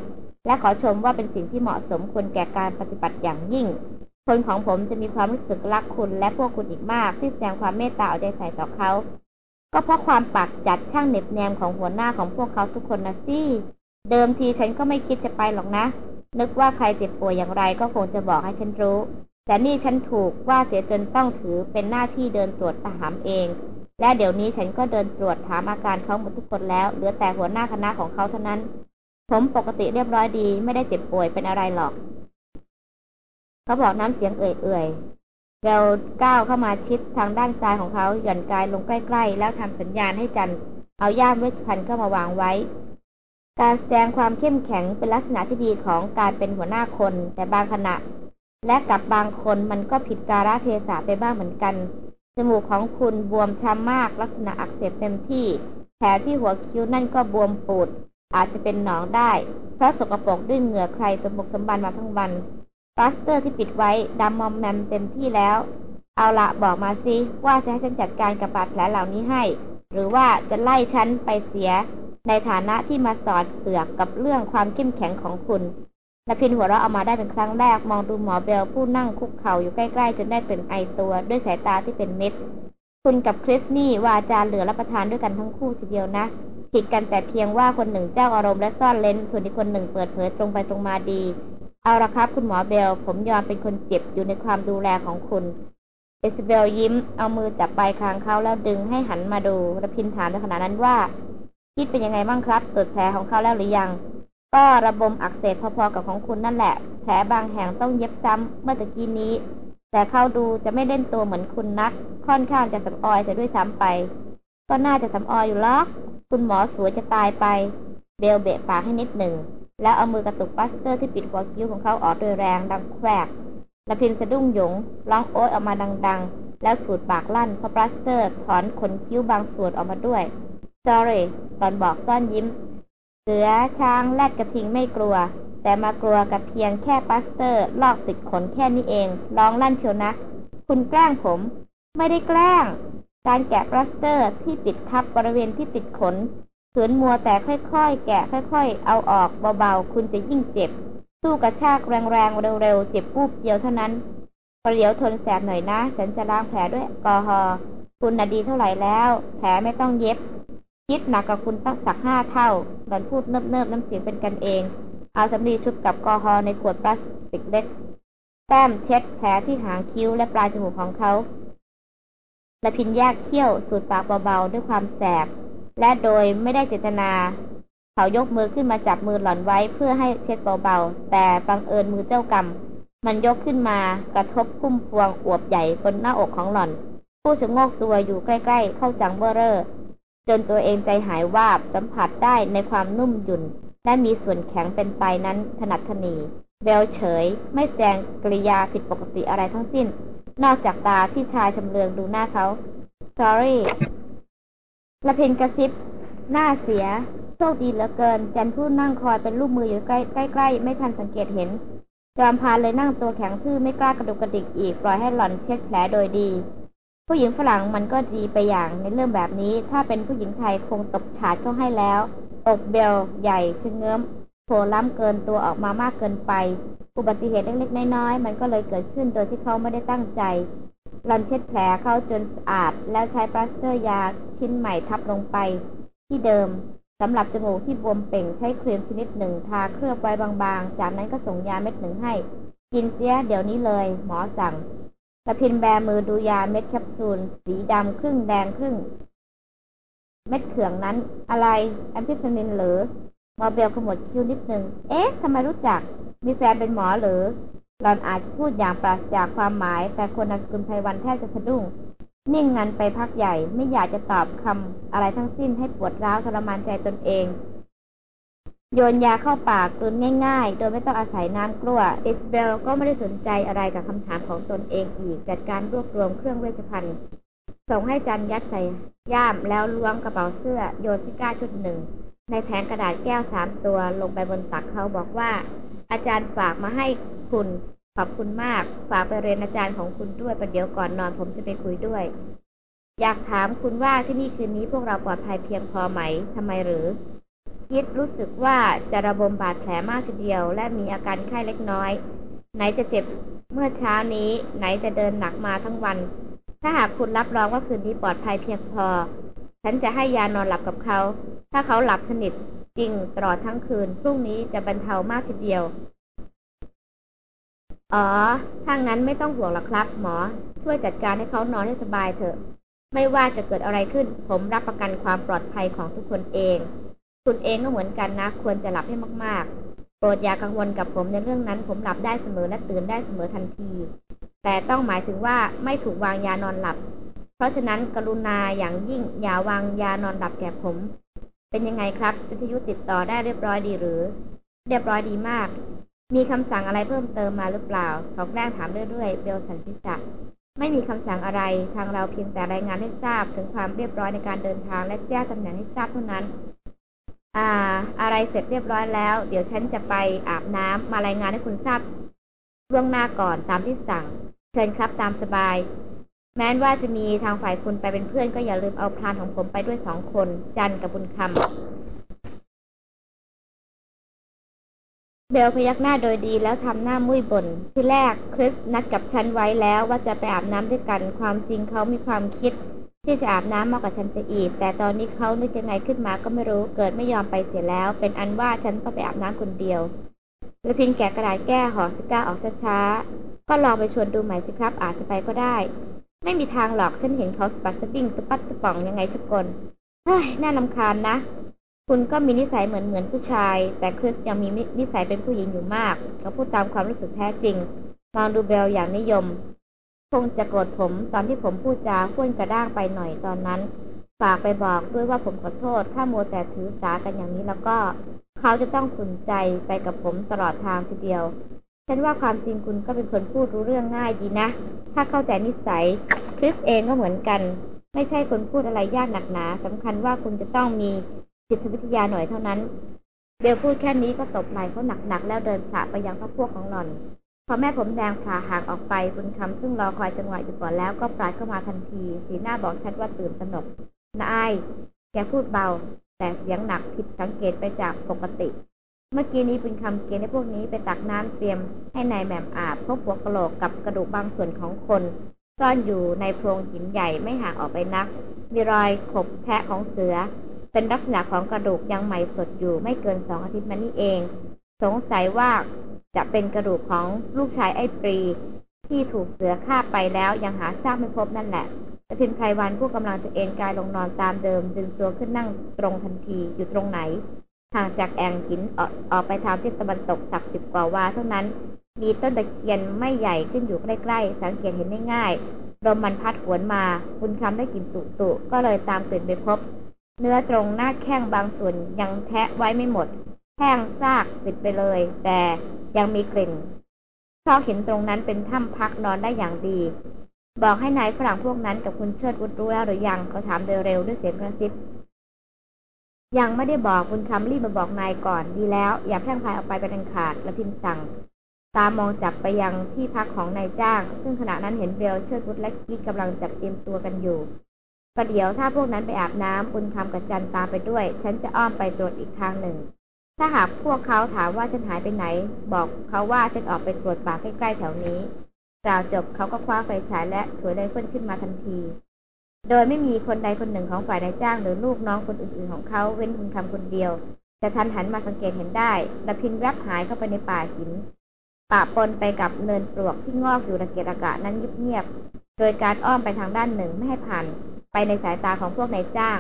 และขอชมว่าเป็นสิ่งที่เหมาะสมควรแก่การปฏิบัติอย่างยิ่ง คนของผมจะมีความรู้สึกรักคุณและพวกคุณอีกมาก ที่แสดงความเมตตาเอาใจใส่ต่อเขา ก็เพราะความปากจัดช่างเหน็บแนมของหัวหน้าของพวกเขาทุกคนนะสิ เดิมทีฉันก็ไม่คิดจะไปหรอกนะ นึกว่าใครเจ็บป่วยอย่างไรก็คงจะบอกให้ฉันรู้ แต่นี่ฉันถูกว่าเสียจนต้องถือเป็นหน้าที่เดินตรวจตหามเอง และเดี๋ยวนี้ฉันก็เดินตรวจถามอาการเขาหมดทุกคนแล้ว เหลือแต่หัวหน้าคณะของเขาเท่านั้น ผมปกติเรียบร้อยดีไม่ได้เจ็บป่วยเป็นอะไรหรอก เขาบอกน้ำเสียงเอื่อยๆเวลก้าวเข้ามาชิดทางด้านซ้ายของเขาหย่อนกายลงใกล้ ๆ แล้วทำสัญญาณให้จันเอาย่ามเวชภัณฑ์เข้ามาวางไว้ การแสดงความเข้มแข็งเป็นลักษณะที่ดีของการเป็นหัวหน้าคน แต่บางขณะ และกับบางคนมันก็ผิดกาลเทศะไปบ้างเหมือนกัน จมูกของคุณบวมช้ำมากลักษณะอักเสบเต็มที่ แผลที่หัวคิ้วนั่นก็บวมปูด อาจจะเป็นหนองได้ เพราะสกปรกด้วยเหงื่อไคลสมบุกสมบันมาทั้งวันปลาสเตอร์ที่ปิดไว้ดำมอมแมมเต็มที่แล้ว เอาละบอกมาสิว่าจะให้ฉันจัดการกับบาดแผลเหล่านี้ให้ หรือว่าจะไล่ฉันไปเสีย ในฐานะที่มาสอดเสือกกับเรื่องความเข้มแข็งของคุณรพินทร์หัวเราะออกมาได้เป็นครั้งแรกมองดูหมอเบลผู้นั่งคุกเข่าอยู่ใกล้ๆ จนได้เป็นไอตัวด้วยสายตาที่เป็นเม็ดคุณกับคริสนี่ว่าจาเหลือรับประทานด้วยกันทั้งคู่ทีเดียวนะผิดกันแต่เพียงว่าคนหนึ่งเจ้าอารมณ์และซ่อนเลนส่วนอีกคนหนึ่งเปิดเผยตรงไปตรงมาดี เอาละครับ คุณหมอเบล ผมยอมเป็นคนเจ็บอยู่ในความดูแลของคุณ เอสเบลยิ้ม เอามือจับปลายคางเขาแล้วดึงให้หันมาดูระพินถามในขณะนั้นว่า คิดเป็นยังไงบ้างครับตรวจแผลของเขาแล้วหรือยัง ก็ระบมอักเสบพอๆกับของคุณนั่นแหละ แผลบางแห่งต้องเย็บซ้ำเมื่อตะกี้นี้ แต่เขาดูจะไม่เล่นตัวเหมือนคุณนัก ค่อนข้างจะสำออยจะด้วยซ้ำไป ก็น่าจะสำออยอยู่หรอกคุณหมอสวยจะตายไป เบลเบะปากให้นิดหนึ่ง แล้วเอามือกระตุกปลาสเตอร์ที่ปิดหัวคิ้วของเขาออกโดยแรงดังแควกรพินทร์สะดุ้งโหยงร้องโอ๊ยออกมาดัง ๆ แล้วสูดปากลั่นเพราะปลาสเตอร์ถอนขนคิ้วบางส่วนออกมาด้วย sorry ตอนบอกซ่อนยิ้ม เสือช้างแรดกระทิงไม่กลัว แต่มากลัวกับเพียงแค่ปลาสเตอร์ ลอกติดขนแค่นี้เอง ร้องลั่นเชียวนะ คุณแกล้งผม ไม่ได้แกล้ง การแกะปลาสเตอร์ที่ปิดทับบริเวณที่ติดขนขืนมัวแต่ค่อยๆ แกะค่อยๆ เอาออกเบาๆ คุณจะยิ่งเจ็บ สู้กระชากแรงๆ เร็วๆ เจ็บปุ๊บเดียวเท่านั้นประเดี๋ยวทนแสบหน่อยนะ ฉันจะล้างแผลด้วยแอลกอฮอล์คุณน่ะดีเท่าไหร่แล้ว แผลไม่ต้องเย็บ คิดหนักกับคุณตั้งสักห้าเท่าหลอนพูดเนิบๆน้ำเสียงเป็นกันเอง เอาสำลีชุบกับกอฮอล์ในขวดพลาสติกเล็ก แต้มเช็ดแผลที่หางคิ้วและปลายจมูกของเขาและพินแยกเขี้ยวสูดปากเบาๆ ด้วยความแสบ และโดยไม่ได้เจตนา เขายกมือขึ้นมาจับมือหล่อนไว้เพื่อให้เช็ดเบาๆ แต่บังเอิญมือเจ้ากรรม มันยกขึ้นมากระทบพุ่มพวงอวบใหญ่บนหน้าอกของหล่อน ผู้ชะโงกตัวอยู่ใกล้ๆ เข้าจังเบอร์เรอร์ จนตัวเองใจหายวาบสัมผัสได้ในความนุ่มหยุ่น และมีส่วนแข็งเป็นไปนั้นถนัดถนีเบลเฉย ไม่แสดงกริยาผิดปกติอะไรทั้งสิ้น นอกจากตาที่ชายชำเลืองดูหน้าเขา sorry ละเพนกระซิบ หน้าเสียโชคดีเหลือเกิน จันผู้นั่งคอยเป็นลูกมืออยู่ใกล้ใกล้ๆ ไม่ทันสังเกตเห็น จอมพานเลยนั่งตัวแข็งทื่อไม่กล้ากระดุกกระดิกอีก ปล่อยให้หล่อนเช็ดแผลโดยดี ผู้หญิงฝรั่งมันก็ดีไปอย่างในเรื่องแบบนี้ ถ้าเป็นผู้หญิงไทยคงตบฉาดเข้าให้แล้ว อกเบลใหญ่ชะเงื้อมโผล่ล้ำเกินตัวออกมามากเกินไป อุบัติเหตุเล็กๆน้อยๆมันก็เลยเกิดขึ้นโดยที่เขาไม่ได้ตั้งใจหล่อนเช็ดแผลเขาจนสะอาด แล้วใช้ปลาสเตอร์ยาชิ้นใหม่ทับลงไป ที่เดิมสำหรับจมูกที่บวมเป่งใช้ครีมชนิดหนึ่งทาเคลือบไว้บางๆ จากนั้นก็ส่งยาเม็ดหนึ่งให้ กินเสียเดี๋ยวนี้เลย หมอสั่ง ตะพินแบมือดูยาเม็ดแคปซูล สีดำครึ่งแดงครึ่ง เม็ดเขืองนั้น อะไรแอมพิซนินหรือหมอเบลขมวดคิ้วนิดหนึ่งเอ๊ะทำไมรู้จัก มีแฟนเป็นหมอหรือหลอนอาจจะพูดอย่างปราศจากความหมาย แต่คนนามสกุลไพวันแทบจะสะดุ้ง นิ่งงันไปพักใหญ่ ไม่อยากจะตอบคำอะไรทั้งสิ้นให้ปวดร้าวทรมานใจตนเอง โยนยาเข้าปากกลืนง่ายๆ โดยไม่ต้องอาศัยน้ำกลั้วอิสเบลก็ไม่ได้สนใจอะไรกับคำถามของตนเองอีก จัดการรวบรวมเครื่องเวชภัณฑ์ ส่งให้จันยัดใส่ย่ามแล้วล้วงกระเป๋าเสื้อโยนซิก้าชุดหนึ่ง ในแผงกระดาษแก้วสามตัวลงไปบนตักเขาบอกว่า อาจารย์ฝากมาให้คุณขอบคุณมาก ฝากไปเรียนอาจารย์ของคุณด้วยประเดี๋ยวก่อนนอนผมจะไปคุยด้วย อยากถามคุณว่าที่นี่คืนนี้พวกเราปลอดภัยเพียงพอไหมทำไมหรือ ยิดรู้สึกว่าจะระบมบาดแผลมากทีเดียว และมีอาการไข้เล็กน้อย ไหนจะเจ็บเมื่อเช้านี้ ไหนจะเดินหนักมาทั้งวัน ถ้าหากคุณรับรองว่าคืนนี้ปลอดภัยเพียงพอ ฉันจะให้ยานอนหลับกับเขา ถ้าเขาหลับสนิทจริงตลอดทั้งคืนพรุ่งนี้จะบรรเทามากทีเดียว อ๋อ ถ้างั้นไม่ต้องห่วงหรอกครับ หมอ ช่วยจัดการให้เขานอนให้สบายเถอะ ไม่ว่าจะเกิดอะไรขึ้น ผมรับประกันความปลอดภัยของทุกคนเอง คุณเองก็เหมือนกันนะ ควรจะหลับให้มากๆ โปรดอย่ากังวลกับผมในเรื่องนั้น ผมหลับได้เสมอและตื่นได้เสมอทันที แต่ต้องหมายถึงว่าไม่ถูกวางยานอนหลับ เพราะฉะนั้นกรุณาอย่างยิ่งอย่าวางยานอนหลับแก่ผม เป็นยังไงครับวิทยุติดต่อได้เรียบร้อยดีหรือ เรียบร้อยดีมาก มีคำสั่งอะไรเพิ่มเติมมาหรือเปล่าเขาแกล้งถามเรื่อยๆเบลสันทิษะไม่มีคำสั่งอะไร ทางเราเพียงแต่รายงานให้ทราบถึงความเรียบร้อยในการเดินทางและแจ้งตำแหน่งให้ทราบเท่านั้น อ่า อะไรเสร็จเรียบร้อยแล้ว เดี๋ยวฉันจะไปอาบน้ำมารายงานให้คุณทราบล่วงหน้าก่อนตามที่สั่ง เชิญครับตามสบาย แม้ว่าจะมีทางฝ่ายคุณไปเป็นเพื่อนก็อย่าลืมเอาพรานของผมไปด้วยสองคน จันกับบุญคำเบลพยักหน้าโดยดีแล้วทำหน้ามุ้ยบ่นที่แรกคริสนัดกับฉันไว้แล้วว่าจะไปอาบน้ำด้วยกัน ความจริงเขามีความคิด ที่จะอาบน้ำมากกว่าฉันจะอีก แต่ตอนนี้เขานึกยังไงขึ้นมาก็ไม่รู้ เกิดไม่ยอมไปเสียแล้ว เป็นอันว่าฉันต้องไปอาบน้ำคนเดียวระพินแกะกระดาษแก้ห่อซิก้าออกช้าๆ ก็ลองไปชวนดูใหม่สิครับ อาจจะไปก็ได้ ไม่มีทางหรอก ฉันเห็นเขาสปัดสปิ้งสปัดสป่องยังไงชุกคนเฮ้ย น่าลำคาญนะ คุณก็มีนิสัยเหมือนเหมือนผู้ชาย แต่คริสยังมีนิสัยเป็นผู้หญิงอยู่มากเขาพูดตามความรู้สึกแท้จริง มองดูเบลอย่างนิยม คงจะโกรธผมตอนที่ผมพูดจาพ้วนกระด้างไปหน่อยตอนนั้น ฝากไปบอกด้วยว่าผมขอโทษ ถ้ามัวแต่ถือสากันอย่างนี้แล้วก็ เขาจะต้องขุนใจไปกับผมตลอดทางทีเดียว ฉันว่าความจริงคุณก็เป็นคนพูดรู้เรื่องง่ายดีนะ ถ้าเข้าใจนิสัย คริสเองก็เหมือนกัน ไม่ใช่คนพูดอะไรยากหนักหนาสำคัญว่าคุณจะต้องมีจิตวิทยาหน่อยเท่านั้นเบลพูดแค่นี้ก็ตบไหล่เขาหนักๆแล้วเดินสะไปยังพระพวกของหล่อน พอแม่ผมแดงผ่าห่างออกไปคุณคำซึ่งรอคอยจังหวะอยู่ก่อนแล้วก็ปราดเข้ามาทันที สีหน้าบอกชัดว่าตื่นตระหนกนายแกพูดเบา แต่เสียงหนักผิดสังเกตไปจากปกติ เมื่อกี้นี้เป็นคำเกณฑ์ให้พวกนี้ไปตักน้ำเตรียมให้ในายแหม่มอาบพบหัวกะโหลกกับกระดูกบางส่วนของคน ซ่อนอยู่ในโพรงหินใหญ่ไม่ห่างออกไปนัก มีรอยขบแทะของเสือ เป็นลักษณะของกระดูกยังใหม่สดอยู่ไม่เกินสองอาทิตย์มานี้เอง สงสัยว่าจะเป็นกระดูกของลูกชายไอ้ปรี ที่ถูกเสือฆ่าไปแล้วยังหาซากไม่พบนั่นแหละแต่พินไพรวันผู้กำลังจะเอนกายลงนอนตามเดิมดึงตัวขึ้นนั่งตรงทันทีอยู่ตรงไหนห่างจากแอ่งหินออกออกไปทางทิศตะวันตกสักสิบกว่าวาเท่านั้น มีต้นตะเคียนไม่ใหญ่ขึ้นอยู่ใกล้ๆ สังเกตเห็นได้ง่ายลมมันพัดหวนมาคุณคำได้กลิ่นตุตุก็เลยตามกลิ่นไปพบ เนื้อตรงหน้าแข้งบางส่วนยังแทะไว้ไม่หมด แห้งซากปิดไปเลย แต่ยังมีกลิ่นเพราะเห็นตรงนั้นเป็นถ้ำพักนอนได้อย่างดี บอกให้นายฝรั่งพวกนั้นกับคุณเชิดวุฒรู้แล้วหรือยังเขาถามโดยเร็วด้วยเสียงกระซิบยังไม่ได้บอกคุณคำรีบมาบอกนายก่อนดีแล้ว อย่าแพร่งพายออกไปเป็นอันขาดและพิมพ์สั่ง ตามองจับไปยังที่พักของนายจ้าง ซึ่งขณะนั้นเห็นเบลเชิดวุฒและคิดกำลังจับเตรียมตัวกันอยู่ประเดี๋ยวถ้าพวกนั้นไปอาบน้ำคุณคำกับจันตามไปด้วย ฉันจะอ้อมไปตรวจอีกทางหนึ่ง ถ้าหากพวกเขาถามว่าฉันหายไปไหน บอกเขาว่าฉันออกไปตรวจป่าใกล้ๆแถวนี้กล่าวจบเขาก็คว้าไฟฉายและถวยไรเฟิลขึ้นมาทันที โดยไม่มีคนใดคนหนึ่งของฝ่ายนายจ้างหรือลูกน้องคนอื่นๆของเขาเว้นคุณคำคนเดียวแต่ทันหันมาสังเกตเห็นได้ละพินรับหายเข้าไปในป่าหินป่าปนไปกับเนินปลวกที่งอกอยู่ระเกียรอากาศนั้นเงียบๆโดยการอ้อมไปทางด้านหนึ่งไม่ให้ผ่าน ไปในสายตาของพวกนายจ้าง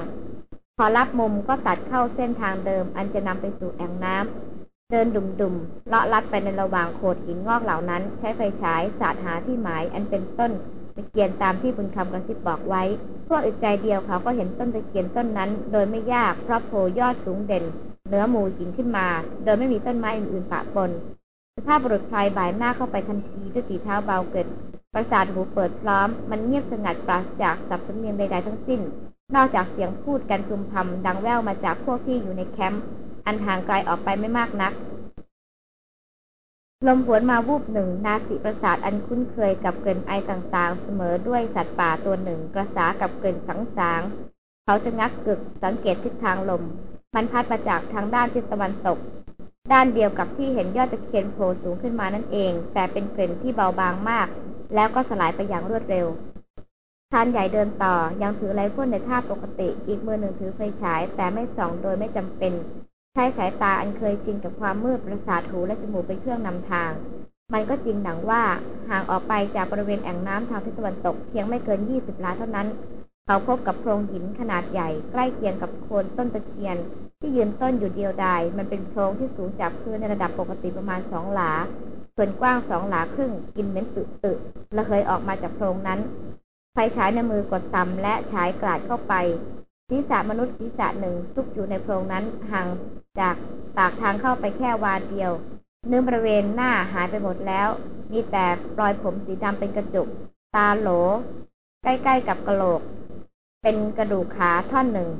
พอรับมุมก็ตัดเข้าเส้นทางเดิม อันจะนำไปสู่แอ่งน้ำเดินดุ่มๆเลาะลัดไปในระหว่างโขดหินงอกเหล่านั้น ใช้ไฟฉายสาดหาที่หมาย อันเป็นต้นตะเคียนตามที่บุญคำกระซิบบอกไว้พวกอึดใจเดียวเขาก็เห็นต้นตะเคียนต้นนั้น โดยไม่ยากเพราะโผล่ยอดสูงเด่นเหนือหมู่หินขึ้นมา โดยไม่มีต้นไม้อื่นๆปะปนสุภาพบุรุษไพรบ่ายหน้าเข้าไปทันทีด้วยฝีเท้าเบากริบ ประสาทหูเปิดพร้อม มันเงียบสงัดปราศจากสรรพสำเนียงใดๆทั้งสิ้น นอกจากเสียงพูดกันพึมพำดังแว่วมาจากพวกที่อยู่ในแคมป์อันห่างไกลออกไปไม่มากนัก ลมหวนมาวูบหนึ่ง นาสิกประสาทอันคุ้นเคยกับกลิ่นไอต่างๆ เสมอด้วยสัตว์ป่าตัวหนึ่ง กระสากับกลิ่นสังสาง เขาจะงักกึกสังเกตทิศทางลม มันพัดมาจากทางด้านทิศตะวันตก ด้านเดียวกับที่เห็นยอดตะเคียนโผล่สูงขึ้นมานั่นเอง แต่เป็นกลิ่นที่เบาบางมาก แล้วก็สลายไปอย่างรวดเร็ว ชานใหญ่เดินต่อ ยังถือไรพ่นในท่าปกติ อีกมือหนึ่งถือไฟฉาย แต่ไม่ส่องโดยไม่จำเป็น ใช้สายตาอันเคยชินกับความมืดประสาทหูและจมูกเป็นเครื่องนำทาง มันก็จริงหนังว่าห่างออกไปจากบริเวณแอ่งน้ำทางทิศตะวันตกเพียงไม่เกิน 20ล้าเท่านั้น เขาพบกับโพรงหินขนาดใหญ่ ใกล้เคียงกับโคนต้นตะเคียน ที่ยืนต้นอยู่เดียวดาย มันเป็นโพรงที่สูงจากพื้นในระดับปกติประมาณสองหลาส่วนกว้างสองหลาครึ่งกินเหม็นตึตึระเคยออกมาจากโพรงนั้น ไฟฉายในมือกดต่ำและฉายกลาดเข้าไป ศีรษะมนุษย์ศีรษะหนึ่งซุกอยู่ในโพรงนั้นห่างจากปากทางเข้าไปแค่วานเดียว เนื้อบริเวณหน้าหายไปหมดแล้ว มีแต่รอยผมสีดำเป็นกระจุก ตาโหล ใกล้ๆกับกระโหลก เป็นกระดูกขาท่อนหนึ่ง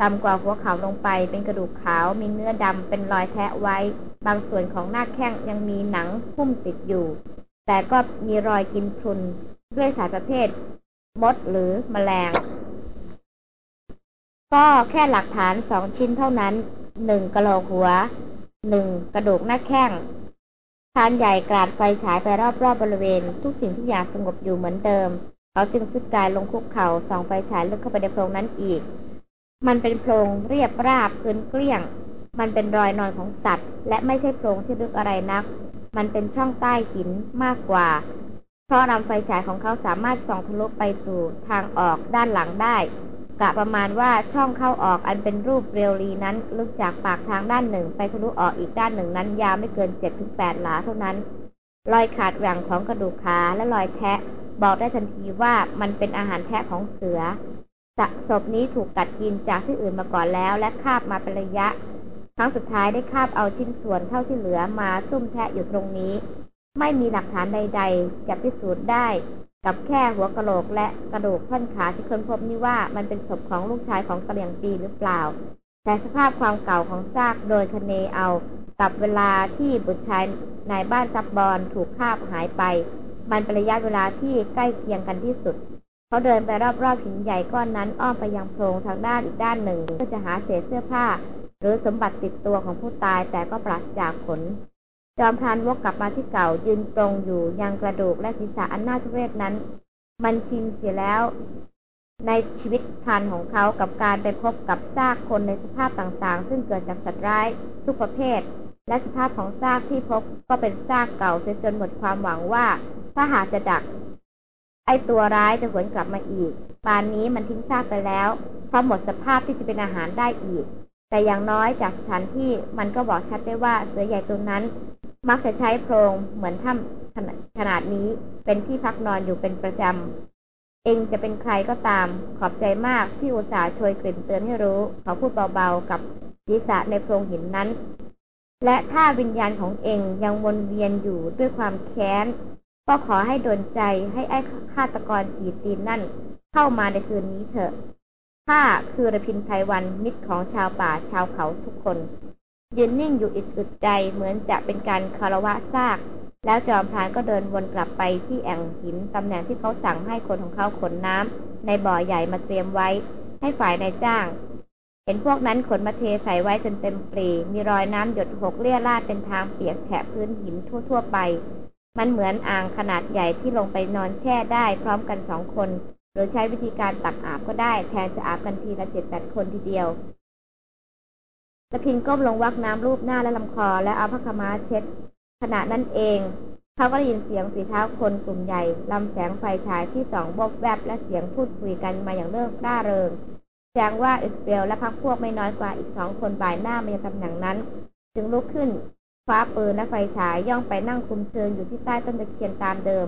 ต่ำกว่าหัวเข่าลงไปเป็นกระดูกขาวมีเนื้อดำเป็นรอยแทะไว้ บางส่วนของหน้าแข้งยังมีหนังหุ้มติดอยู่ แต่ก็มีรอยกินพรุนด้วยสารประเภท มดหรือมแมลง ก็แค่หลักฐานสองชิ้นเท่านั้นหนึ่งกระโหลกหัวหนึ่งกระดูกหน้าแข้งทานใหญ่กราดไฟฉายไปรอบๆบบริเวณ ทุกสิ่งทุกอย่างสงบอยู่เหมือนเดิม เขาจึงสุดกายลงคุกเข่าส่องไฟฉายลึกเข้าไปในโพรงนั้นอีก มันเป็นโพรงเรียบราบพื้นเกลี้ยง มันเป็นรอยนอนของสัตว์ และไม่ใช่โพรงที่ลึกอะไรนัก มันเป็นช่องใต้หินมากกว่า เพราะนำไฟฉายของเขาสามารถส่องทะลุไปสู่ทางออกด้านหลังได้ กะประมาณว่าช่องเข้าออกอันเป็นรูปเรียวรีนั้น ลึกจากปากทางด้านหนึ่ง ไปทะลุออกอีกด้านหนึ่งนั้น ยาวไม่เกินเจ็ดถึงแปดหลาเท่านั้น รอยขาดแหว่งของกระดูกขาและรอยแทะ บอกได้ทันทีว่ามันเป็นอาหารแทะของเสือศพนี้ถูกกัดกินจากที่อื่นมาก่อนแล้ว และคาบมาเป็นระยะครั้งสุดท้ายได้คาบเอาชิ้นส่วนเท่าที่เหลือมาซุ่มแทะอยู่ตรงนี้ ไม่มีหลักฐานใด ๆ จะพิสูจน์ได้ กับแค่หัวกะโหลกและกระดูกท่อนขาที่ค้นพบนี่ว่ามันเป็นศพของลูกชายของกระเหลี่ยงปีหรือเปล่า แต่สภาพความเก่าของซากโดยคเนเอากับเวลาที่บุตรชายนายบ้านซับบอลถูกคาบหายไป มันเป็นระยะเวลาที่ใกล้เคียงกันที่สุด เขาเดินไปรอบๆหินใหญ่ก้อนนั้นอ้อมไปยังโพรงทางด้านอีกด้านหนึ่งเพื่อจะหาเศษเสื้อผ้า หรือสมบัติติดตัวของผู้ตายแต่ก็ปราศจากผล จอมพรานวกกลับมาที่เก่ายืนตรงอยู่ยังกระดูกและศีรษะอันน่าทุเรศนั้น มันชินเสียแล้ว ในชีวิตพันของเขากับการไปพบกับซากคนในสภาพต่างๆ ซึ่งเกิดจากสัตว์ร้ายทุกประเภท และสภาพของซากที่พบก็เป็นซากเก่าเสียจนหมดความหวังว่า ถ้าหากจะดัก ไอตัวร้ายจะหวนกลับมาอีกปานนี้มันทิ้งซากไปแล้วเพราะหมดสภาพที่จะเป็นอาหารได้อีก แต่อย่างน้อยจากสถานที่มันก็บอกชัดได้ว่าเสือใหญ่ตัวนั้น มักจะใช้โพรงเหมือนถ้ำขนาดนี้เป็นที่พักนอนอยู่เป็นประจำ เองจะเป็นใครก็ตามขอบใจมากที่อุตส่าห์ช่วยกลิ่นเตือนให้รู้ เขาพูดเบาๆกับศีรษะในโพรงหินนั้น และถ้าวิญญาณของเองยังวนเวียนอยู่ด้วยความแค้น ก็ขอให้ดนใจให้ไอ้ฆาตกรสีตีนนั่น เข้ามาในคืนนี้เถอะข้าคือระพินไพวันมิตรของชาวป่าชาวเขาทุกคน ยืนนิ่งอยู่อิดอึดใจเหมือนจะเป็นการคารวะซาก แล้วจอมพรานก็เดินวนกลับไปที่แอ่งหินตำแหน่งที่เขาสั่งให้คนของเขาขนน้ำในบ่อใหญ่มาเตรียมไว้ ให้ฝ่ายนายจ้าง เห็นพวกนั้นขนมาเทใส่ไว้จนเต็มปรี มีรอยน้ำหยดหกเลี่ยราดเป็นทางเปียกแฉะพื้นหินทั่วๆไป มันเหมือนอ่างขนาดใหญ่ที่ลงไปนอนแช่ได้พร้อมกันสองคน โดยใช้วิธีการตักอาบก็ได้แทนจะอาบกันทีละเจ็ดแปดคนทีเดียว ตะพินก้มลงวักน้ำรูปหน้าและลำคอ และเอาผ้าขม้าเช็ด ขณะนั้นเอง เขาก็ได้ยินเสียงสีเท้าคนกลุ่มใหญ่ลำแสงไฟฉายที่สองบกแวบและเสียงพูดคุยกันมาอย่างเลิกร่าเริงแจ้งว่าอิสเบลและพักพวกไม่น้อยกว่าอีกสองคนบ่ายหน้ามายังตำแหน่งนั้น จึงลุกขึ้นคว้าปืนและไฟฉายย่องไปนั่งคุมเชิงอยู่ที่ใต้ต้นตะเคียนตามเดิม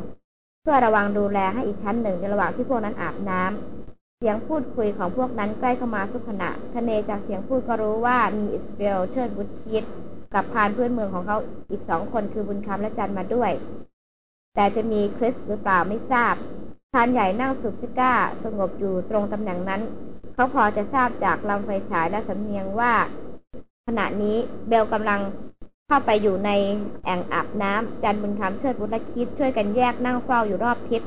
เพื่อระวังดูแลให้อีกชั้นหนึ่งในระหว่างที่พวกนั้นอาบน้ำ เสียงพูดคุยของพวกนั้นใกล้เข้ามาทุกขณะทะเนจากเสียงพูดก็รู้ว่ามีอิสเบลเชิดบุตรคิดกับพานเพื่อนเมืองของเขาอีกสองคนคือบุญคำและจันมาด้วย แต่จะมีคริสหรือเปล่าไม่ทราบพานใหญ่นั่งสุบซิก้า สงบอยู่ตรงตำแหน่งนั้น เขาพอจะทราบจากลำไฟฉายและสำเนียงว่า ขณะนี้เบลกำลังเข้าไปอยู่ในแอ่งอาบน้ำจันบุญคำเชิดบุตรคิดช่วยกันแยกนั่งเฝ้าอยู่รอบทิศ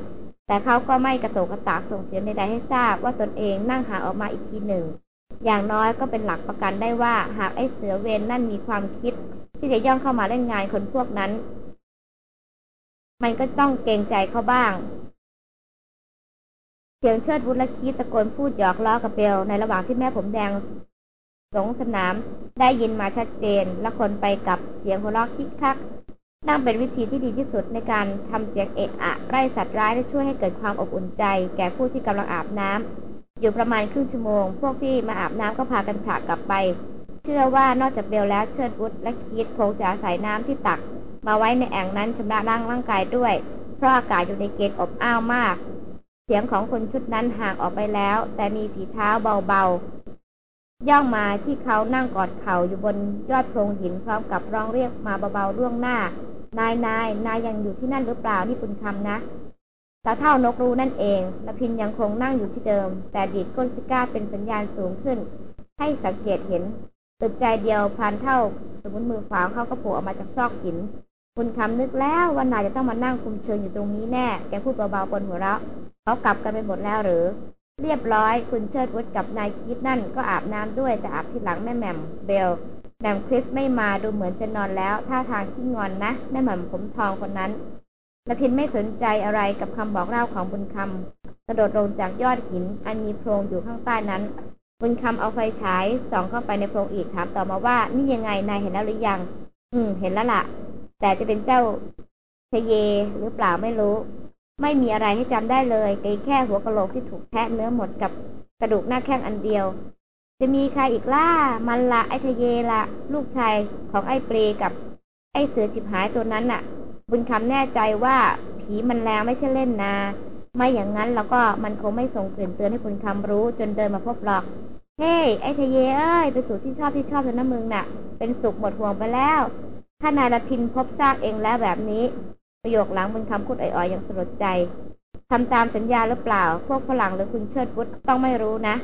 แต่เขาก็ไม่กระโตกกระตากส่งเสียงใดๆให้ทราบว่าตนเองนั่งหาออกมาอีกทีหนึ่ง อย่างน้อยก็เป็นหลักประกันได้ว่าหากไอ้เสือเวนนั่นมีความคิด ที่จะย่องเข้ามาเล่นงานคนพวกนั้น มันก็ต้องเกรงใจเขาบ้าง เสียงเชิดวุฒิคีตะโกนพูดหยอกล้อกับเบลในระหว่างที่แม่ผมแดงสงสนามได้ยินมาชัดเจนและคนไปกับเสียงหัวเราะคิกคัก นั่งเป็นวิธีที่ดีที่สุดในการทำเสียงเอะอะไล่สัตว์ร้ายและช่วยให้เกิดความอบอุ่นใจ แก่ผู้ที่กำลังอาบน้ำอยู่ประมาณครึ่งชั่วโมง พวกที่มาอาบน้ำก็พากันถากกลับไป เชื่อว่านอกจากเบลแล้วเชิดวุฒและคีดคงจะใส่น้ำที่ตัก มาไว้ในแอ่งนั้นชำระล้างร่างกายด้วย เพราะอากาศอยู่ในเกณฑ์อบอ้าวมาก เสียงของคนชุดนั้นห่างออกไปแล้ว แต่มีฝีเท้าเบา ย่องมาที่เขานั่งกอดเข่าอยู่บนยอดโพรงหินพร้อมกับร้องเรียกมาเบาๆร่วงหน้า นายนายนายยังอยู่ที่นั่นหรือเปล่านี่คุณคำนะตาเท่านกรู้นั่นเองละพินยังคงนั่งอยู่ที่เดิม แต่ดีดก้นซิก้าเป็นสัญญาณสูงขึ้น ให้สังเกตเห็นตึกใจเดียวพานเท่า สมุนมือขวาเขาก็โผล่ออกมาจากซอกหิน คุณคำนึกแล้วว่านายจะต้องมานั่งคุมเชิญอยู่ตรงนี้แน่ แกพูดเบาๆบนหัวเราะเขากลับกันไปหมดแล้วหรือ เรียบร้อย คุณเชิดวุฒกับนายคิดนั่นก็อาบน้ำด้วยแต่อาบที่หลังแม่แหม่มเบลแหม่มคริสไม่มาดูเหมือนจะนอนแล้วท่าทางขี้งอนนะแม่แหม่ำผมทองคนนั้นละพินไม่สนใจอะไรกับคำบอกเล่าของบุญคำกระโดดลงจากยอดหิน อันมีโพรงอยู่ข้างใต้นั้น บุญคำเอาไฟฉายส่องเข้าไปในโพรงอีกถามต่อมาว่า นี่ยังไงนายเห็นแล้วหรือยัง อืม เห็นแล้วละ่ะ แต่จะเป็นเจ้าเทเยหรือเปล่าไม่รู้ ไม่มีอะไรให้จำได้เลยแค่หัวกะโหลกที่ถูกแทะเนื้อหมดกับกระดูกหน้าแข้งอันเดียว จะมีใครอีกล่า มันละไอทะเยละลูกชายของไอ้เปรกับ ไอ้เสือจิบหายตัวนั้นน่ะ บุญคำแน่ใจว่าผีมันแรงไม่ใช่เล่นนาไม่อย่างนั้นแล้วก็มันคงไม่ส่งกลิ่นเตือนให้บุญคำรู้จนเดินมาพบหรอก เฮ้ hey, ไอทะเยเอ้ยไปสู่ที่ชอบที่ชอบเถอะนะมึงน่ะ เป็นสุขหมดห่วงไปแล้ว ถ้านายละพินพบซากเองแล้วแบบนี้ ประโยคหลังบุญคำพูดอ่อยๆอย่างสลดใจทำตามสัญญาหรือเปล่า พวกฝรั่งหรือคุณเชิดวุฒต้องไม่รู้นะ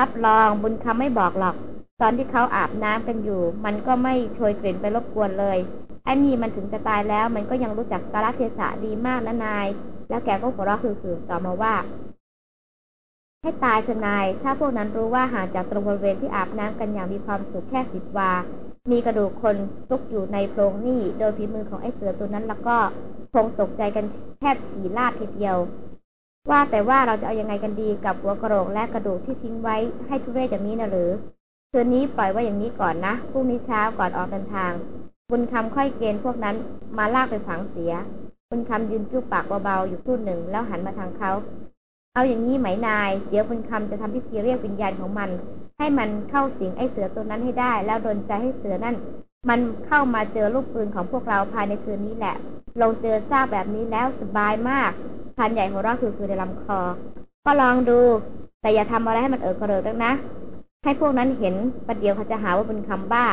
รับรองบุญคำไม่บอกหรอก ตอนที่เขาอาบน้ำกันอยู่ มันก็ไม่โชยกลิ่นไปรบกวนเลยไอ้นี่มันถึงจะตายแล้ว มันก็ยังรู้จักกาลเทศะดีมากนะนาย แล้วแกก็หัวเราะคือๆต่อมาว่า ให้ตายชนาย ถ้าพวกนั้นรู้ว่าห่างจากตรงบริเวณที่อาบน้ำกันอย่างมีความสุขแค่สิบวา มีกระดูกคนซุกอยู่ในโพรงนี่โดยฝีมือของไอ้เสือตัวนั้นแล้วก็คงตกใจกันแทบฉี่ลาดทีเดียว ว่าแต่ว่าเราจะเอายังไงกันดีกับหัวกระโหลกและกระดูกที่ทิ้งไว้ให้ทุเรศอย่างนี้นะหรือคืนนี้ปล่อยไว้อย่างนี้ก่อนนะพรุ่งนี้เช้าก่อนออกเดินทาง บุญคำค่อยเกณฑ์พวกนั้นมาลากไปฝังเสีย บุญคำยืนจุกปากเบาๆอยู่ครู่หนึ่งแล้วหันมาทางเขาเอาอย่างนี้ไหมนาย เดี๋ยวบุญคำจะทำพิธีเรียกวิญญาณของมัน ให้มันเข้าสิงไอ้เสือตัวนั้นให้ได้ แล้วดนใจให้เสือนั่น มันเข้ามาเจอลูกปืนของพวกเราภายในคืนนี้แหละลงเจอซากแบบนี้แล้วสบายมากพันใหญ่หัวเราะคือคือในลำคอ ก็ลองดู แต่อย่าทำอะไรให้มันเอิกกระเริกนะ ให้พวกนั้นเห็นประเดี๋ยวเขาจะหาว่าเป็นคำบ้า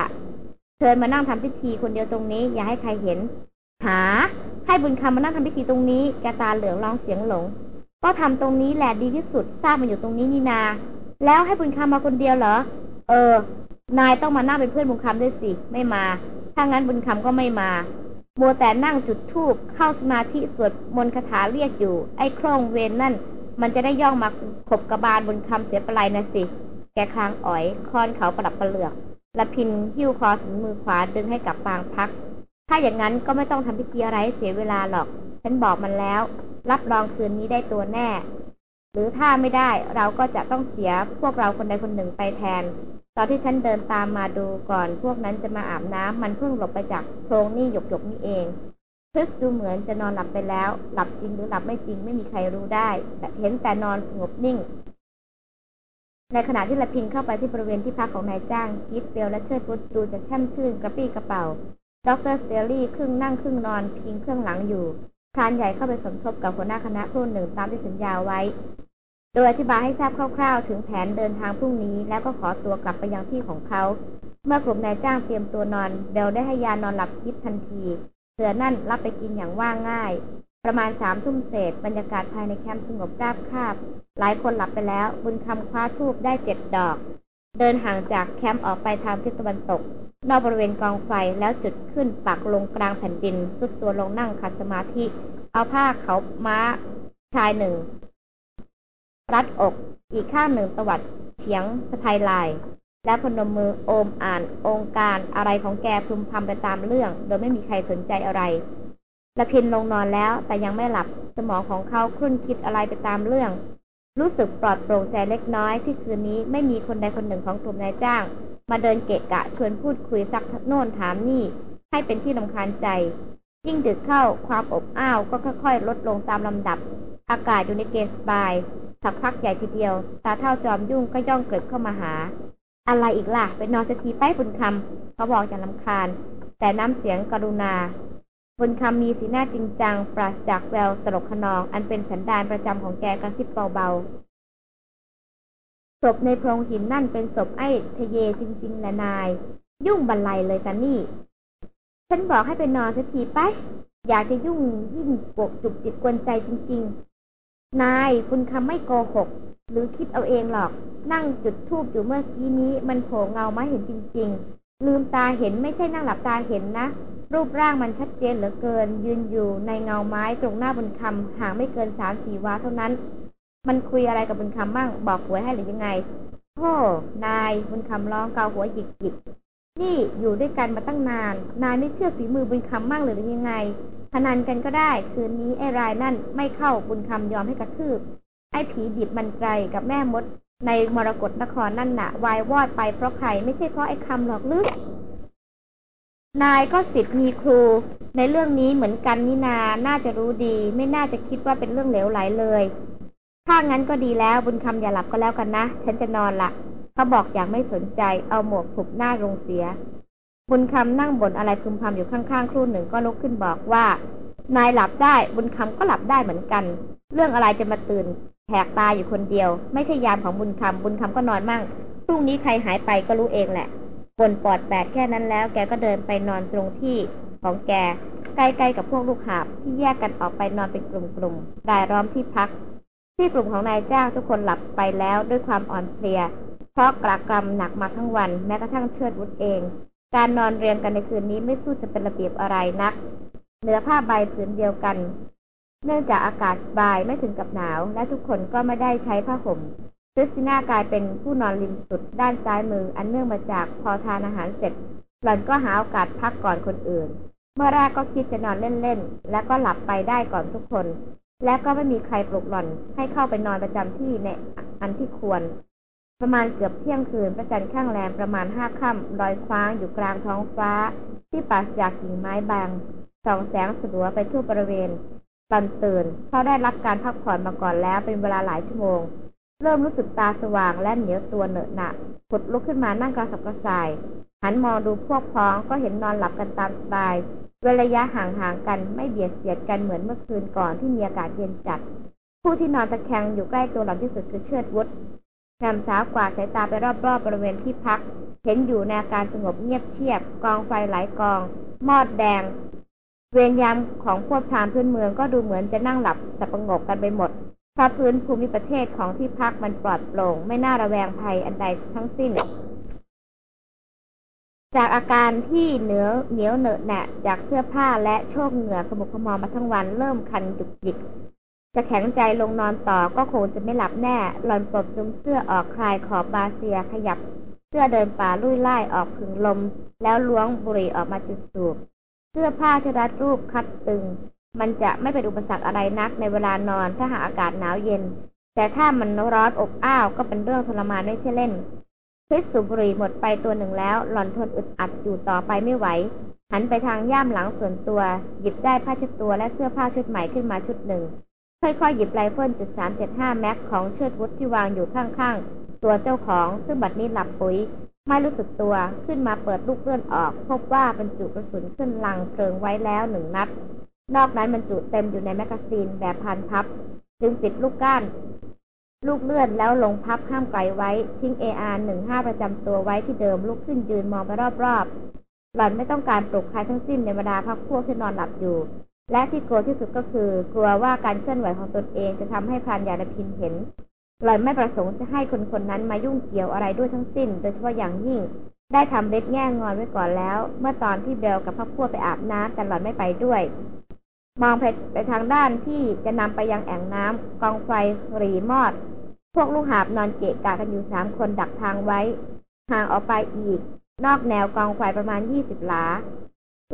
เชิญมานั่งทำพิธีคนเดียวตรงนี้ อย่าให้ใครเห็น หา ให้บุญคำมานั่งทำพิธีตรงนี้แกตาเหลืองร้องเสียงหลง ก็ทำตรงนี้แหละดีที่สุดทราบมันอยู่ตรงนี้นี่นา แล้วให้บุญคำมาคนเดียวเหรอ เออ นายต้องมานั่งเป็นเพื่อนบุญคำด้วยสิ ไม่มา ถ้างั้นบุญคำก็ไม่มามัวแต่นั่งจุดทูบเข้าสมาธิสวดมนต์คาถาเรียกอยู่ ไอ้โครงเวนนั่น มันจะได้ย่องมาขบกระบาลบนคำเสียปลายนะสิ แกคางอ๋อยคอนเขาประดับประเหลือกละพินหิ้วคอถึงมือขวาดึงให้กับปางพัก ถ้าอย่างนั้นก็ไม่ต้องทำพิธีอะไรเสียเวลาหรอก ฉันบอกมันแล้ว รับรองคืนนี้ได้ตัวแน่ หรือถ้าไม่ได้เราก็จะต้องเสียพวกเราคนใดคนหนึ่งไปแทน ตอนที่ฉันเดินตามมาดูก่อน พวกนั้นจะมาอาบน้ำมันเพิ่งหลบไปจากโพรงนี่หยกหยกนี่เองคริสดูเหมือนจะนอนหลับไปแล้ว หลับจริงหรือหลับไม่จริงไม่มีใครรู้ได้ แต่เห็นแต่นอนสงบนิ่ง ในขณะที่ละพินเข้าไปที่บริเวณที่พักของนายจ้างคิดเบลและเชิดพุทดูจะแช่มชื่นกระปี้กระเป๋า ดรสเตอรี่ครึ่งนั่งครึ่งนอนพิงเครื่องหลังอยู่ พรานใหญ่เข้าไปสมทบกับหัวหน้าคณะครู่หนึ่งตามที่สัญญาไว้ โดยอธิบายให้ทราบคร่าวๆ ถึงแผนเดินทางพรุ่งนี้ แล้วก็ขอตัวกลับไปยังที่ของเขา เมื่อกลุ่มนายจ้างเตรียมตัวนอน เบลได้ให้ยานอนหลับคิดทันทีเสือนั่นรับไปกินอย่างว่าง่าย ประมาณสามทุ่มเศษบรรยากาศภายในแคมป์สงบราบคาบ หลายคนหลับไปแล้ว บุญคำคว้าทูบได้เจ็ดดอก เดินห่างจากแคมป์ออกไปทางทิศตะวันตก นอกบริเวณกองไฟแล้วจุดขึ้นปักลงกลางแผ่นดินสุดตัวลงนั่งขัดสมาธิ เอาผ้าเขาม้าชายหนึ่ง รัดอก อีกข้างหนึ่งตวัดเฉียงสะพายลาย และพนมมือโอมอ่านองค์การอะไรของแกพึมพำไปตามเรื่อง โดยไม่มีใครสนใจอะไรละพินลงนอนแล้วแต่ยังไม่หลับสมองของเขาครุ่นคิดอะไรไปตามเรื่อง รู้สึกปลอดโปร่งใจเล็กน้อยที่คืนนี้ไม่มีคนใดคนหนึ่งของกลุ่มนายจ้าง มาเดินเกะกะชวนพูดคุยซักโน่นถามนี่ ให้เป็นที่ลำคาญใจ ยิ่งดึกเข้าความอบอ้าวก็ค่อยๆ ลดลงตามลำดับ อากาศอยู่ในเกณฑ์สบาย สักพักใหญ่ทีเดียว ตาเท่าจอมยุ่งก็ย่องเกิดเข้ามาหา อะไรอีกล่ะไปนอนสถีไปบุญคำเขาบอกอย่างลำคาญ แต่น้ำเสียงกรุณาบุญคำมีสีหน้าจริงจัง ปราศจากแววตลกขนอง อันเป็นสันดานประจำของแกกระซิบเบาๆ ศพในโพรงหินนั่นเป็นศพไอ้ทะเยจริงๆแหละนาย ยุ่งบันไลเลยกันนี่ ฉันบอกให้ไปนอนสักทีไป อยากจะยุ่งยิ่งปกจุกจิตกวนใจจริง ๆ นายคุณคำไม่โกหก หรือคิดเอาเองหรอก นั่งจุดทูบอยู่เมื่อกี้นี้ มันโผล่เงามาเห็นจริง ๆ ลืมตาเห็นไม่ใช่นั่งหลับตาเห็นนะ รูปร่างมันชัดเจนเหลือเกิน ยืนอยู่ในเงาไม้ตรงหน้าบุญคำห่างไม่เกินสามสี่วาเท่านั้น มันคุยอะไรกับบุญคำบ้าง บอกหวยให้หรือยังไงโอ้นายบุญคำร้องเกาหัวหยิกหยิกนี่อยู่ด้วยกันมาตั้งนาน นายไม่เชื่อฝีมือบุญคำมั่งหรือยังไงพนันกันก็ได้ คืนนี้ไอ้รายนั่นไม่เข้าบุญคำยอมให้กระทืบ ไอ้ผีดิบมันไกลกับแม่มด ในมรกรนครนั่นน่ะ วายวอดไปเพราะใครไม่ใช่เพราะไอ้คำหรอกลึกนายก็สิทธิ์มีครู ในเรื่องนี้เหมือนกันนี่นา น่าจะรู้ดี ไม่น่าจะคิดว่าเป็นเรื่องเหลวไหลเลย ถ้างั้นก็ดีแล้วบุญคำอย่าหลับก็แล้วกันนะ ฉันจะนอนละเขาบอกอย่างไม่สนใจเอาหมวกผูกหน้าลงเสีย บุญคำนั่งบ่นอะไรพึมพำอยู่ข้างๆครู่หนึ่งก็ลุกขึ้นบอกว่า นายหลับได้บุญคำก็หลับได้เหมือนกัน เรื่องอะไรจะมาตื่นแหกตาอยู่คนเดียว ไม่ใช่ยามของบุญคำบุญคำก็นอนมั่งพรุ่งนี้ใครหายไปก็รู้เองแหละบนปอดแปดแค่นั้นแล้ว แกก็เดินไปนอนตรงที่ของแกใกล้ๆกับพวกลูกหาบที่แยกกันออกไปนอนเป็นกลุ่มๆรายล้อมที่พัก ที่กลุ่มของนายจ้างทุกคนหลับไปแล้วด้วยความอ่อนเพลีย เพราะกระกรำหนักมาทั้งวันแม้กระทั่งเชิดวุฒเอง การนอนเรียงกันในคืนนี้ไม่สู้จะเป็นระเบียบอะไรนักเหนือผ้าใบผืนเดียวกัน เนื่องจากอากาศสบายไม่ถึงกับหนาว และทุกคนก็ไม่ได้ใช้ผ้าห่มคริสติน่ากลายเป็นผู้นอนริมสุดด้านซ้ายมืออันเนื่องมาจากพอทานอาหารเสร็จหล่อนก็หาโอกาสพักก่อนคนอื่น เมื่อแรกก็คิดจะนอนเล่นๆ แล้วก็หลับไปได้ก่อนทุกคน และก็ไม่มีใครปลุกหล่อนให้เข้าไปนอนประจำที่ในอันที่ควร ประมาณเกือบเที่ยงคืนพระจันทร์ข้างแรมประมาณห้าค่ำลอยคว้างอยู่กลางท้องฟ้า ที่ปราศจากกิ่งไม้บางส่องแสงสลัวไปทั่วบริเวณตอนตื่นเขาได้รับการพักผ่อนมาก่อนแล้วเป็นเวลาหลายชั่วโมง เริ่มรู้สึกตาสว่างและเหนียวตัวเหนอะหนะผุดลุกขึ้นมานั่งกระสับกระส่าย หันมองดูพวกพ้องก็เห็นนอนหลับกันตามสบาย เวลระยะห่างๆกันไม่เบียดเสียดกันเหมือนเมื่อคืนก่อนที่มีอากาศเย็นจัด ผู้ที่นอนตะแคงอยู่ใกล้ตัวหลังที่สุดคือเชิดวุฒแงมสาวกว่าสายตาไปรอบๆบริเวณที่พัก เห็นอยู่ในอาการสงบเงียบเชียบ กองไฟหลายกอง มอดแดง เวรยามของพวกพรานพื้นเมืองก็ดูเหมือนจะนั่งหลับสับปงกกันไปหมดเพราะพื้นภูมิประเทศของที่พักมันปลอดโปร่ง ไม่น่าระแวงภัยอันใดทั้งสิ้น จากอาการที่เหนือเหนียวเหนอะแหนะจากเสื้อผ้าและโชกเหงื่อขมุกขมอมาทั้งวันเริ่มคันจุกจิก จะแข็งใจลงนอนต่อก็คงจะไม่หลับแน่หลอนปลดจุมเสื้อออกคลายขอบบาเซียขยับ เสื้อเดินป่าลุยไล่ออกผึ่งลม แล้วล้วงบุหรี่ออกมาจุดสูบ เสื้อผ้าที่รัดรูปคัดตึง มันจะไม่เป็นอุปสรรคอะไรนักในเวลานอนถ้าหากอากาศหนาวเย็น แต่ถ้ามันร้อนอบอ้าวก็เป็นเรื่องทรมานไม่ใช่เล่น คริสสูบบุหรี่หมดไปตัวหนึ่งแล้ว หล่อนทนอึดอัดอยู่ต่อไปไม่ไหว หันไปทางย่ามหลังส่วนตัว หยิบได้ผ้าเช็ดตัวและเสื้อผ้าชุดใหม่ขึ้นมาชุดหนึ่ง ค่อยๆ หยิบไรเฟิลจุดสามเจ็ดห้าแม็กของเชิดวุธที่วางอยู่ข้างๆ ตัวเจ้าของซึ่งบัดนี้หลับปุ๋ย ไม่รู้สึกตัวขึ้นมาเปิดลูกเลื่อนออก พบว่าบรรจุกระสุนขึ้นรังเพลิงไว้แล้วหนึ่งนัด นอกนั้นบรรจุเต็มอยู่ในแมกกาซีนแบบพันพับ จึงปิดลูกก้าน ลูกเลื่อนแล้วลงพับห้ามไกลไว้ ทิ้งเออาร์หนึ่งห้าประจำตัวไว้ที่เดิมลุกขึ้นยืนมองไปรอบๆ หล่อนไม่ต้องการปลุกใครทั้งสิ้นในบรรดาพักพวกที่นอนหลับอยู่ และที่กลัวที่สุดก็คือ กลัวว่าการเคลื่อนไหวของตนเองจะทำให้พรานยาดพินเห็น หล่อนไม่ประสงค์จะให้คนคนนั้นมายุ่งเกี่ยวอะไรด้วยทั้งสิ้น โดยเฉพาะอย่างยิ่ง ได้ทำเล็ดแง่งอนไว้ก่อนแล้ว เมื่อตอนที่เบลกับพักพวกไปอาบน้ำแต่หล่อนไม่ไปด้วย มองไปไปทางด้านที่จะนำไปยังแอ่งน้ำกองไฟหรีมอด พวกลูกหาบนอนเกะกะกันอยู่สามคนดักทางไว้ ห่างออกไปอีก นอกแนวกองไฟประมาณยี่สิบหลา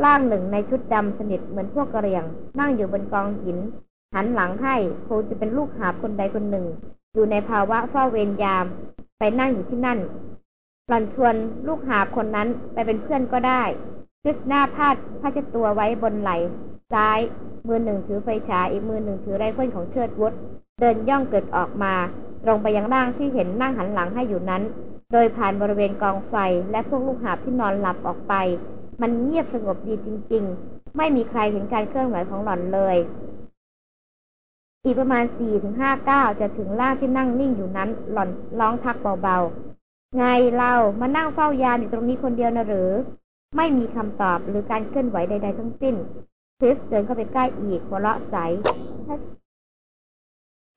ร่างหนึ่งในชุดดำสนิทเหมือนพวกกระเรียง นั่งอยู่บนกองหิน หันหลังให้คงจะเป็นลูกหาบคนใดคนหนึ่ง อยู่ในภาวะเฝ้าเวรยาม ไปนั่งอยู่ที่นั่นหล่อนชวนลูกหาบคนนั้นไปเป็นเพื่อนก็ได้คริสหน้าพาดผ้าเช็ดตัวไว้บนไหล ซ้าย มือหนึ่งถือไฟฉายอีกมือหนึ่งถือไรเฟิลของเชิดวุฒเดินย่องเกิดออกมา ตรงไปยังร่างที่เห็นนั่งหันหลังให้อยู่นั้น โดยผ่านบริเวณกองไฟและพวกลูกหาบที่นอนหลับออกไป มันเงียบสงบดีจริง ๆ ไม่มีใครเห็นการเคลื่อนไหวของหล่อนเลย อีกประมาณสี่ถึงห้าก้าวจะถึงร่างที่นั่งนิ่งอยู่นั้น หล่อนร้องทักเบาๆ ไงเรามานั่งเฝ้ายามอยู่ตรงนี้คนเดียวนะหรือ ไม่มีคำตอบหรือการเคลื่อนไหวใด ๆ ทั้งสิ้น คริสเดินเข้าไปใกล้อีกหัวเราะใส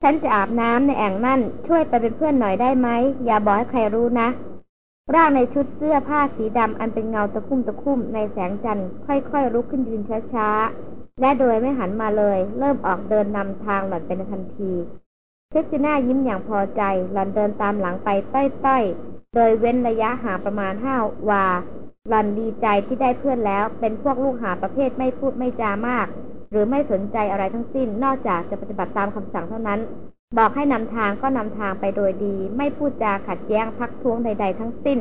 ฉันจะอาบน้ำในแอ่งนั่น ช่วยไปเป็นเพื่อนหน่อยได้ไหม อย่าบอกให้ใครรู้นะ ร่างในชุดเสื้อผ้าสีดำอันเป็นเงาตะคุ่มตะคุ่มในแสงจันทร์ค่อยๆลุกขึ้นยืนช้าๆ และโดยไม่หันมาเลย เริ่มออกเดินนำทางหล่อนเป็นทันทีคริสติน่ายิ้มอย่างพอใจ หล่อนเดินตามหลังไปต้อยๆ โดยเว้นระยะห่างประมาณห้าวา หล่อนดีใจที่ได้เพื่อนแล้ว เป็นพวกลูกหาประเภทไม่พูดไม่จามาก หรือไม่สนใจอะไรทั้งสิ้น นอกจากจะปฏิบัติตามคำสั่งเท่านั้น บอกให้นำทางก็นำทางไปโดยดี ไม่พูดจาขัดแย้งพักท้วงใด ๆ ทั้งสิ้น